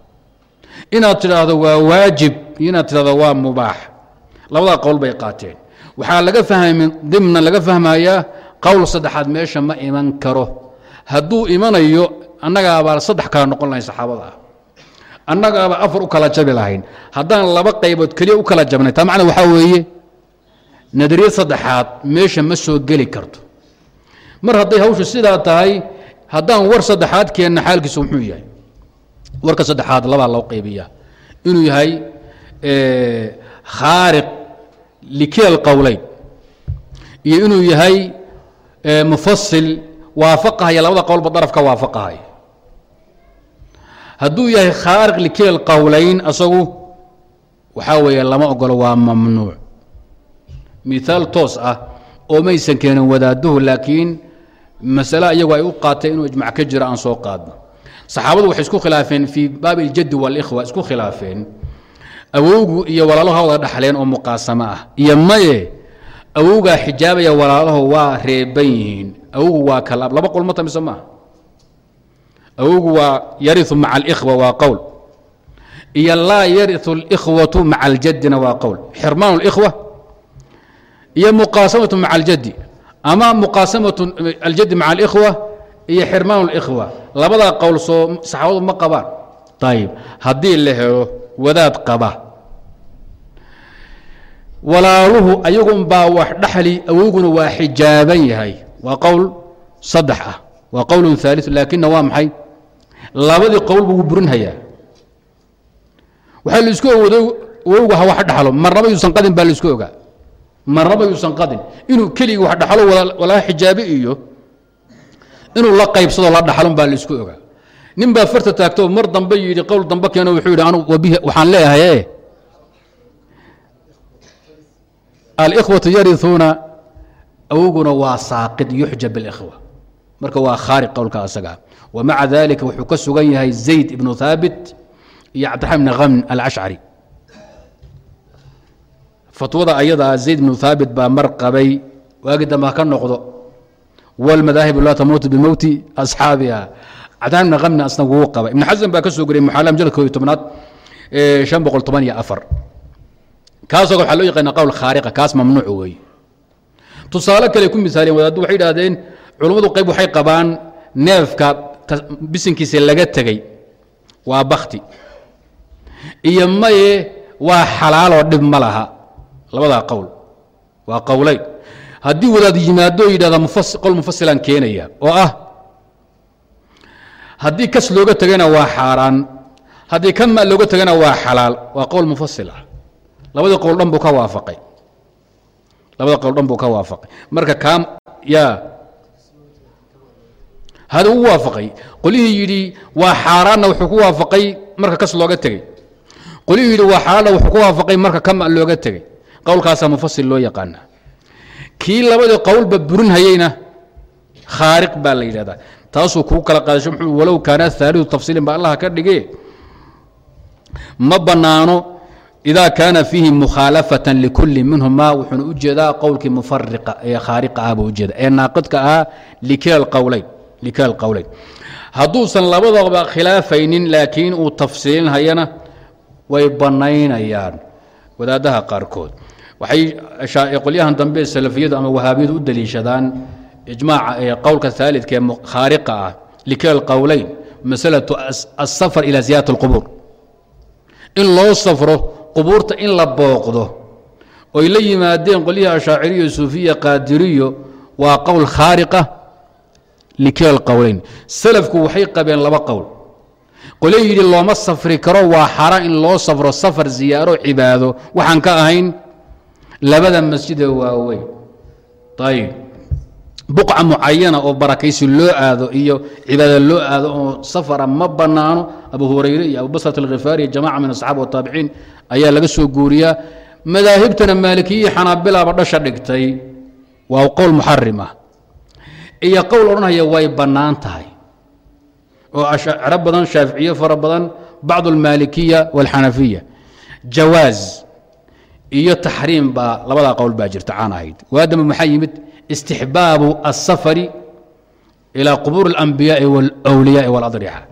inaad tidhaahdo waa waajib iyo inaad tidhahdo waa mubaax. Labadaa qowl bay qaateen. Waxaa laga fahma dimna laga fahmayaa qowl saddexaad meesha ma iman karo. Hadduu imanayo annagaabaa saddex kala noqon lahayn saxaabada. Annagaaba afar u kala jabi lahayn. Haddaan laba qaybood keliya u kala jabnay taa macna waxaa weeye nadariyad saddexaad meesha ma soo geli karto. Mar hadday hawshu sidaa tahay haddaan war saddexaad keenna xaalkiisu muxuu yahay warka saddexaad labaa loo qaybiyaa inuu yahay khaariq likila qowleyn iyo inuu yahay mufasil waafaqahaya labada qowlba daraf ka waafaqahaya hadduu yahay khaariq likila qowleyn asagu waxaa weeye lama ogolo waa mamnuuc. Miaal toos ah oo maysan keenin wadaaduhu laakiin masale iyagu ay u qaateen inuu ijmac ka jiro aan soo qaadno saxaabadu waxay isku khilaafeen fii baabi iljaddi walikhwa isku khilaafeen. Awowgu iyo walaalaho ha wada dhaxleen oo muqaasamo ah. Iyo maye awowgaa xijaabaya walaalaho waa reeban yihiin. Awowgu waa kalaab. Laba qol mata mise maaha awowgu waa yariu maca alikhwa waa qowl. Iyo laa yariu اlkhwatu maca aljaddina waa qowl. Xirmaan اlkhwa iyo muqaasamatu maca aljaddi ama muqaasamatu aljaddi maca alikhwa iyo xirmaan اlkhwa labadaa qowl soo saxaabadu ma qabaan ayib haddii la helo wadaad qaba walaaluhu ayagunbaa wax dhaxli awowguna waa xijaaban yahay waa qowl saddex ah waa qowl ثaaliث laakina waa maxay labadii qowl buu burinhayaa waxaa laisku awoodo awowga ha wax dhaxlo marnaba yuusan qadin baa laisku ogaa marnaba yuusan qadin inuu keligii wax dhaxlo walaa xijaabe iyo inuu la qaybsado la dhaxlon baa la isku ogaa. Nin baa farta taagto mar dambe yidhi qowl dambe keeno wuxuu yidhi anu waxaan leeyahay alikhwatu yariuuna awoguna waa saaqid yuxjab biاlkhwa marka waa khaariq qowlka asagaa wamaca dalika wuxuu ka sugan yahay zayd ibnu haabit iyo cabdiraxman bn hamn alcashcari fatwada ayadaa zayd ibnu haabit baa mar qabay waagi dambe ha ka noqdo wاlmadaahibu laa tamuutu bimowti asxaabiha cadaan ibn kamni asna wuu qaba ibn xasan baa ka soo muxaala mjalad koob tobnaad shan boqol toban iyo afar kaasoo waxaa loo yaqaana qowl khaariqa kaas mamnuuc weeye tusaale kale ku misaaliyeen wadaaddu waxay idhahdeen culummadu qayb waxay qabaan neefka bisinkiisa laga tegey waa bakti iyo maye waa xalaaloo dhib ma laha labadaa qowl waa qowleyn haddii wadaad yimaado yidhahda qol mufasilaan keenaya oo ah haddii kas looga tegana waa xaaraan haddii kan ma looga tegana waa xalaal waa qowl mufasil ah. Labadii qowl dhan buu ka waafaqay. Labada qowl dhan buu ka waafaqay. Marka kaam yaa hada u waafaqay. Qolihii yidhi waa xaaraanna wuxuu ku waafaqay marka kas looga tegey. Qolihii yidhi waa xalaanna wuxuu ku waafaqay marka kama looga tegey. Qowlkaasaa mufasil loo yaqaana kii labadii qowlba burin hayeyna khaariq baa la yidhahdaa. Taasuu kugu kala qaadasho muxuu walow kaana haalidu tafsiilin baa allaha ka dhige ma bannaano idaa kaana fiihi mukhaalafatan likulli minhumaa wuxuuna u qowlkii mufariqa ee khaariqa ah buu ujeeda ee naaqidka ahaa likila alqowleyn likila hadduusan labadaba khilaafaynin laakiin uu tafsiilin hayana way bannaynayaan wadaadaha qaarkood waxay qolyahan dambe salafiyadu ama wahaabiyadu u daliishadaan ijmaaca ee qowlka aalidka ee khaariqa ah likila alqowleyn masalatu asafar ila ziyarat alqubuur in loo safro qubuurta in la booqdo oy la yimaadeen qolyihii ashaaciriyo suufiya qaadiriyo waa qowl khaariqa likila alqowleyn. Salafku waxay qabeen laba qowl. Qole yidhi looma safri karo waa xaaraan in loo safro safar ziyaaro cibaado. Waxaan ka ahayn labada masjidee waaweyn ayib buqca mucayana oo barakaysi loo aado iyo cibaado loo aado oo safara ma bannaano abu hurayre iyo abubasrat alkhifaari iyo jamaca min asxaab wataabiciin ayaa laga soo guuriyaa. Madaahibtana maalikiyihi xanaabilaba dhasha dhigtay. Waa qowl muxarim ah. Iyo qowl odhanaya way bannaan tahay. Oo ashacro badan shaaficiye fara badan bacdu almaalikiya walxanafiya. Jawaaz iyo taxriim baa labadaa qowl baa jirta caan ahayd waadamba maxaa yimid istixbaabu الsafari ilى qubuur اlanbiyaai wاlwliyaai wاladrixa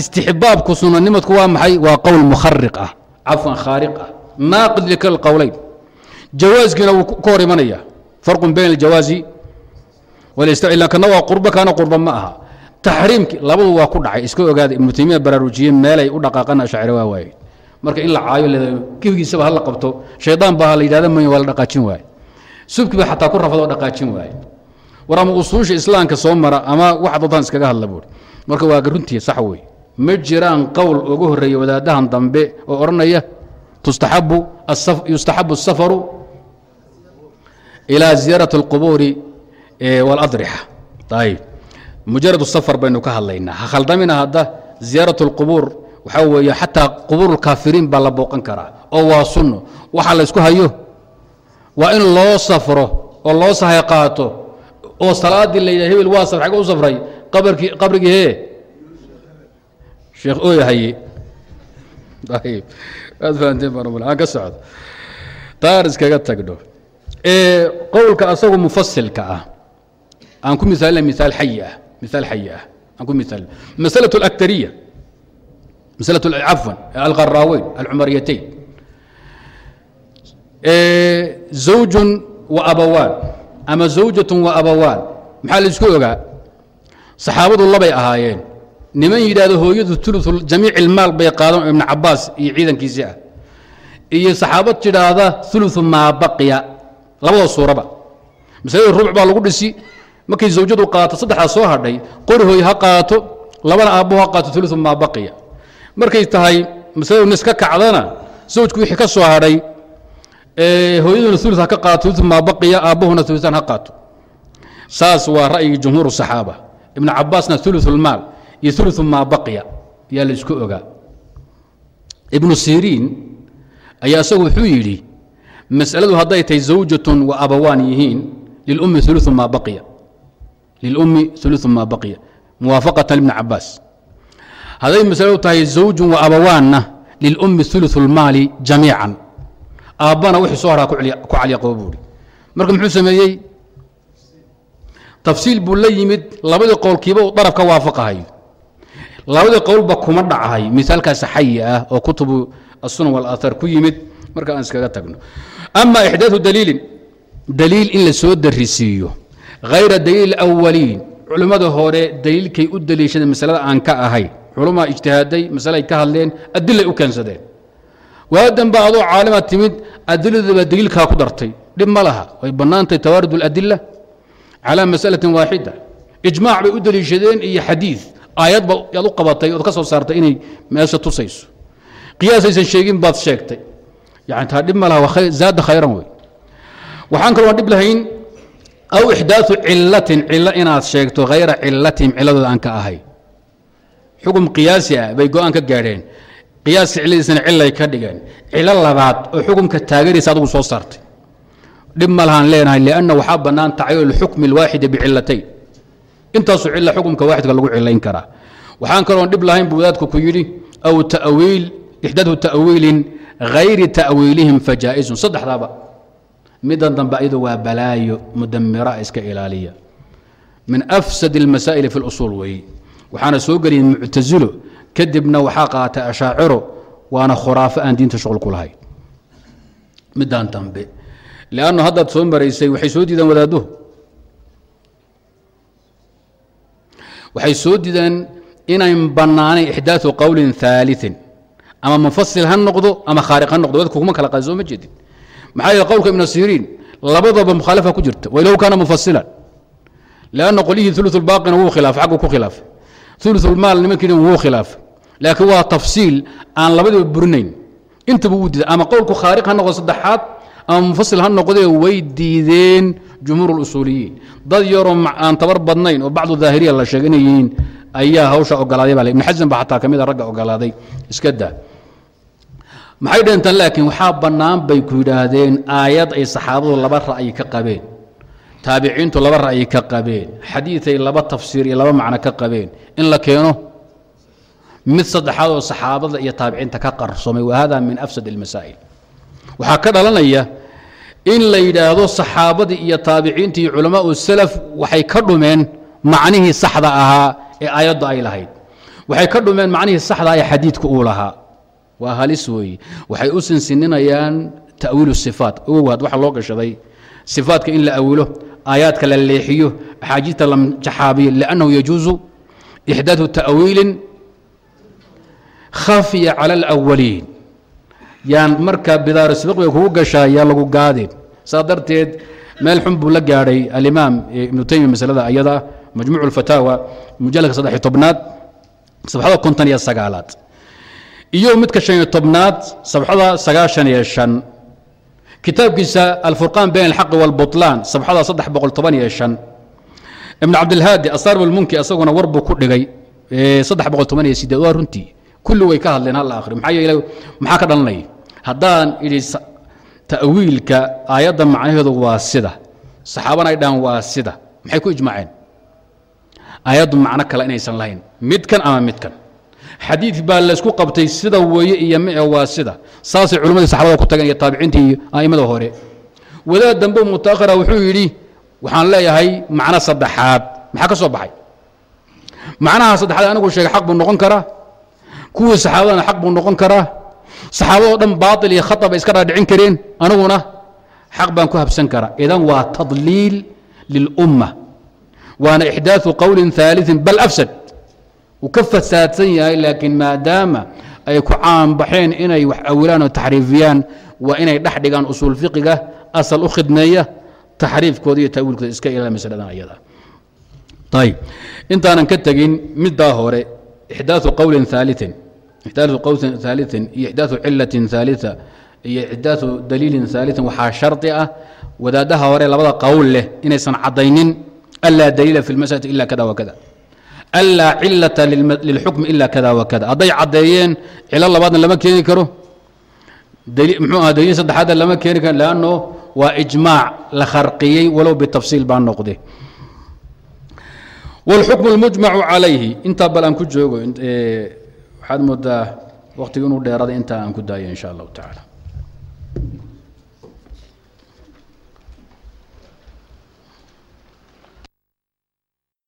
istixbaabku sunanimadku waa maxay waa qowl mukhariq ah cafwan khaariq ah naaqid likal qowleyn jawaaskiina wuu ka hor imanaya farqun bayn اljawaazi wاlistila kana waa qurbo kana qurbo ma aha taxriimki labadu waa ku dhacay iska ogaada ibnu taymiya baraarujiye meelay u dhaqaaqan ashacira waa waaye marka in la caayo leedahay gebigiisaba hala qabto. Shaydaan baa la yidhahda may waa la dhaqaajin waaye subki ba xataa ku rafadoo dhaqaajin waaye war usuusha islaamka soo mara ama wax dadaan iskaga hadla buuri marka waa runtii sax wey ma jiraan qowl uga horreeya wadaadahan dambe oo odhanaya yustaxabu asafaru ilaa ziyaarati alqubuuri waladrixa ayib mujarad safar baynu ka hadlaynaa. Ha khaldamina hadda ziyaarat alqubuur waxaa weeye xataa qubuurulkaafiriin baa la booqan karaa oo waa sunno. Waxa la ysku hayo? Waa in loo safro oo loo sahay qaato oo salaaddii la yidhaha hebel waa safray xag u safray? Qabarkii qabrigii hee? Sheekh ooyahaye ayb aad fahanteen baa aan ka socdo. Taar iskaga tagdho qowlka asagu mufasilka ah. Aan ku miaalina miaal xayi ah miaal xayi ah. Aan ku miaal masalatu alagtariya cafwan alqaraaweyn alcumariyatayn zawjun wa abawaan ama zawjatun wa abawaan maxaa la isku ogaa saxaabadu labay ahaayeen niman yidhahdo hooyadu ulu jamiic ilmaal bay qaadan ibnu cabaas iyo ciidankiisii ah iyo saxaabad tidhaahda ulu maa baqiya labada suuraba masalada rubuc baa lagu dhisi markay zawjadu qaato saddexdaa soo hadhay qori hooy ha markay tahay masaladu nis ka kacdana zawjku wixii ka soo hadhay hooyaduna ulu ha ka qaato ulu maa baqiya aabbahuna uluan ha qaato. Saas waa ra'yigii jumhuur saxaaba. Ibnu cabaasna ulu lmaal iyo ulu maa baqiya yaa la isku ogaa. Ibnu siriin ayaa isagu wuxuu yidhi masaladu hadday tahay zawjatun wa abawaan yihiin lilummi ulu maa baqiya. Lilummi ulu maa baqiya. Muwaafaqatan ibni cabaas hadday masaladu tahay zawjun wa abawaanna lilummi ulu lmaali jamiican. Aabbana wixii soo haraa ku caliya qabo buuri marka muxuu sameeyey? Tafsiil buu la yimid labadii qowlkiiba uu daraf ka labadii qowlba kuma dhacahay misaalkaas xayi ah oo kutubu asunan walaaaar ku yimid marka aan iskaga tagno. Ama ixdaau daliilin daliil in la soo darisiiyo hayra daliil awaliin culimmada hore daliilkay u daliishadeen masalada aan ka ahay culamaa ijtihaaday masaleay ka hadleen adilay u keensadeen waadan ba adoo caalima timid adiladaba daliilkaa ku dartay dhib ma laha way bannaantahay tawaarud اladila calى masalaة waaxida ijmaac bay u daliishadeen iyo xadiid aayadba yaad u qabatay ood ka soo saartay inay meesha tusayso qiyaasaysan sheegin baad sheegtay yani taa dhib ma laha zaada khayran wey waxaan kaloo dhib lahayn aw ixdaau cilatin cilo inaad sheegto hayra cilatihim ciladooda aan ka ahay xukun qiyaasi ah bay go'aan ka gaadheen. Qiyaaska ciladiisana cilay ka dhigeen. Cilo labaad oo xukumka taageeraysa adugu soo saartay. Dhib ma lahaan leenahay lianna waxaa bannaan tacyiinu lxukmi alwaaxida bicilatayn intaasuu cila xukumka waaxidka lagu cilayn karaa. Waxaan kaloon dhib lahayn buu wadaadku ku yidhi aw tawiil ixdaadu ta'wiilin hayri ta'wiilihim fajaa'isun. Saddexdaaba midan dambe ayadu waa balaayo mudamira iska ilaaliya. Min afsad اlmasaa'ili fi اlusuul weeye waxaana soo geliyay muctasilo kadibna waxaa qaatay ashaaciro waana khuraafo aan diinta shuqul ku lahayn. Midaan dambe lannu haddaad soo maraysay waxay soo diideen wadaadduhu waxay soo diideen inayn bannaanayn ixdaau qowlin aaliin ama munfasil ha noqdo ama khaariq ha noqdo dadku kuma kala qaad soo ma jeedin. Maxaa yeele qowlka ibnu siriin labadaba mukhaalafa ku jirta walow kaana munfasilan. Lanna qolyihii ulu baaqina wuu khilaafay aggu ku khilaafay ulumaal nimankiina wuu khilaafay laakiin waa tafsiil aan labadiba burinayn intaba wuu diiday. Ama qowlku khaariq ha noqdo saddexaad ama mufasil ha noqdee way diideen jumhuur اlusuuliyiin dad yaroo aan tabar badnayn oo bacdu daahiriya la sheegay inay yihiin ayaa hawsha ogolaaday ba ibn xasan ragga ogolaaday. Iska daa. Maxay dheentaan laakiin waxaa bannaan bay ku yidhaahdeen aayad ay saxaabadu laba ra'yi ka qabeen taabiciintu laba ra'yi ka qabeen xadiiay laba tafsiir iyo laba macno ka qabeen. In la keeno mid saddexaad oo saxaabada iyo taabiciinta ka qarsoomay wa hada min afsad اlmasaa'il waxaa ka dhalanaya in la yidhaahdo saxaabadii iyo taabiciintii iyo culamaau salaf waxay ka dhumeen macnihii saxda ahaa ee aayaddu ay lahayd. Waxay ka dhumeen macnihii saxda ee xadiidku uu lahaa. Waa halis weeye. Waxay u sinsininayaan ta'wiilu sifaat. Owaad waxa loo gashaday. Sifaatka in la awilo aayaadka la leexiyo axaadiista la jaxaabiyo liannahu yajuusu ixdaadu ta'wiilin khafiya cala alawaliin yaan marka bidaaro sibq bay kugu gashaa yaa lagu gaadeen saa darteed meel xun buu la gaadhay alimaam ibnu taymiya masalada ayada majmuuc اlfataawa mujalladka saddex iyo tobnaad sabxada konton iyo sagaalaad iyo midka shan iyo tobnaad sabxada sagaashan iyo shan kitaabkiisa alfurqaan bayn alxaqi wاlbuطlaan sabxada saddex boqol toban iyo shan. Ibn cabdilhaadi asarb lmunki asaguna war buu ku dhigay saddex boqol toban iyo sideed waa runtii. Kulli way ka hadleen hal akhri maxaa yeele maxaa ka dhalanaya haddaan idhi ta'wiilka aayadda macnaheedu waa sida. Saxaabana ay dhahaan waa sida. Maxay ku ijmaaceen? Aayaddu macno kale inaysan lahayn. Midkan ama midkan xadiid baa laysku qabtay sida weeye iyo mee waa sida. Saasay culimmadii saxabada ku tageen iyo taabiciintii iyo a'immada hore. Wadaad dambe mutaakhira wuxuu yidhi waxaan leeyahay macno saddexaad. Maxaa ka soo baxay? Macnaha saddexaad anigu sheegay xaq buu noqon karaa? Kuwii saxaabadana xaq buu noqon karaa? Saxaabadoo dhan baail iyo khata bay iska dhaadhicin kareen aniguna? Xaq baan ku habsan karaa. Idan waa tadliil lilumma waana ixdaau qowlin ثaaliثin bal afsad uu ka fasaadsan yahay laakiin maadaama ay ku caanbaxeen inay wax awilaan oo taxriifiyaan waa inay dhex dhigaan usuul fiqiga asal u khidmeeya taxriifkooda iyo tawiilkooda iska ilaa masaladan ayada ayb intaanan ka tegin middaa hore ixdaau qowlin ثaaliثin ixdaau qowlin ثaaliثin iyo ixdaau cilatin ثaaliثa iyo ixdaau daliilin ثaaliثin waxaa shardi ah wadaadaha hore labada qowl leh inaysan caddaynin alaa daliila fi اlmasalati ila kada wakada alaa cilata lilxukmi ila kada wakada hadday caddeeyeen cilo labaadna lama keeni karo mxuu aha daliil saddexaadna lama keeni karo lanno waa ijmaac la kharqiyey walow bitafsiil baa noqde wاlxukm اlmujmacu calayhi intaa bal aan ku joogo waxaad moodaa waktiga inuu dheeraday intaa aan ku daayo in sha allahu tacala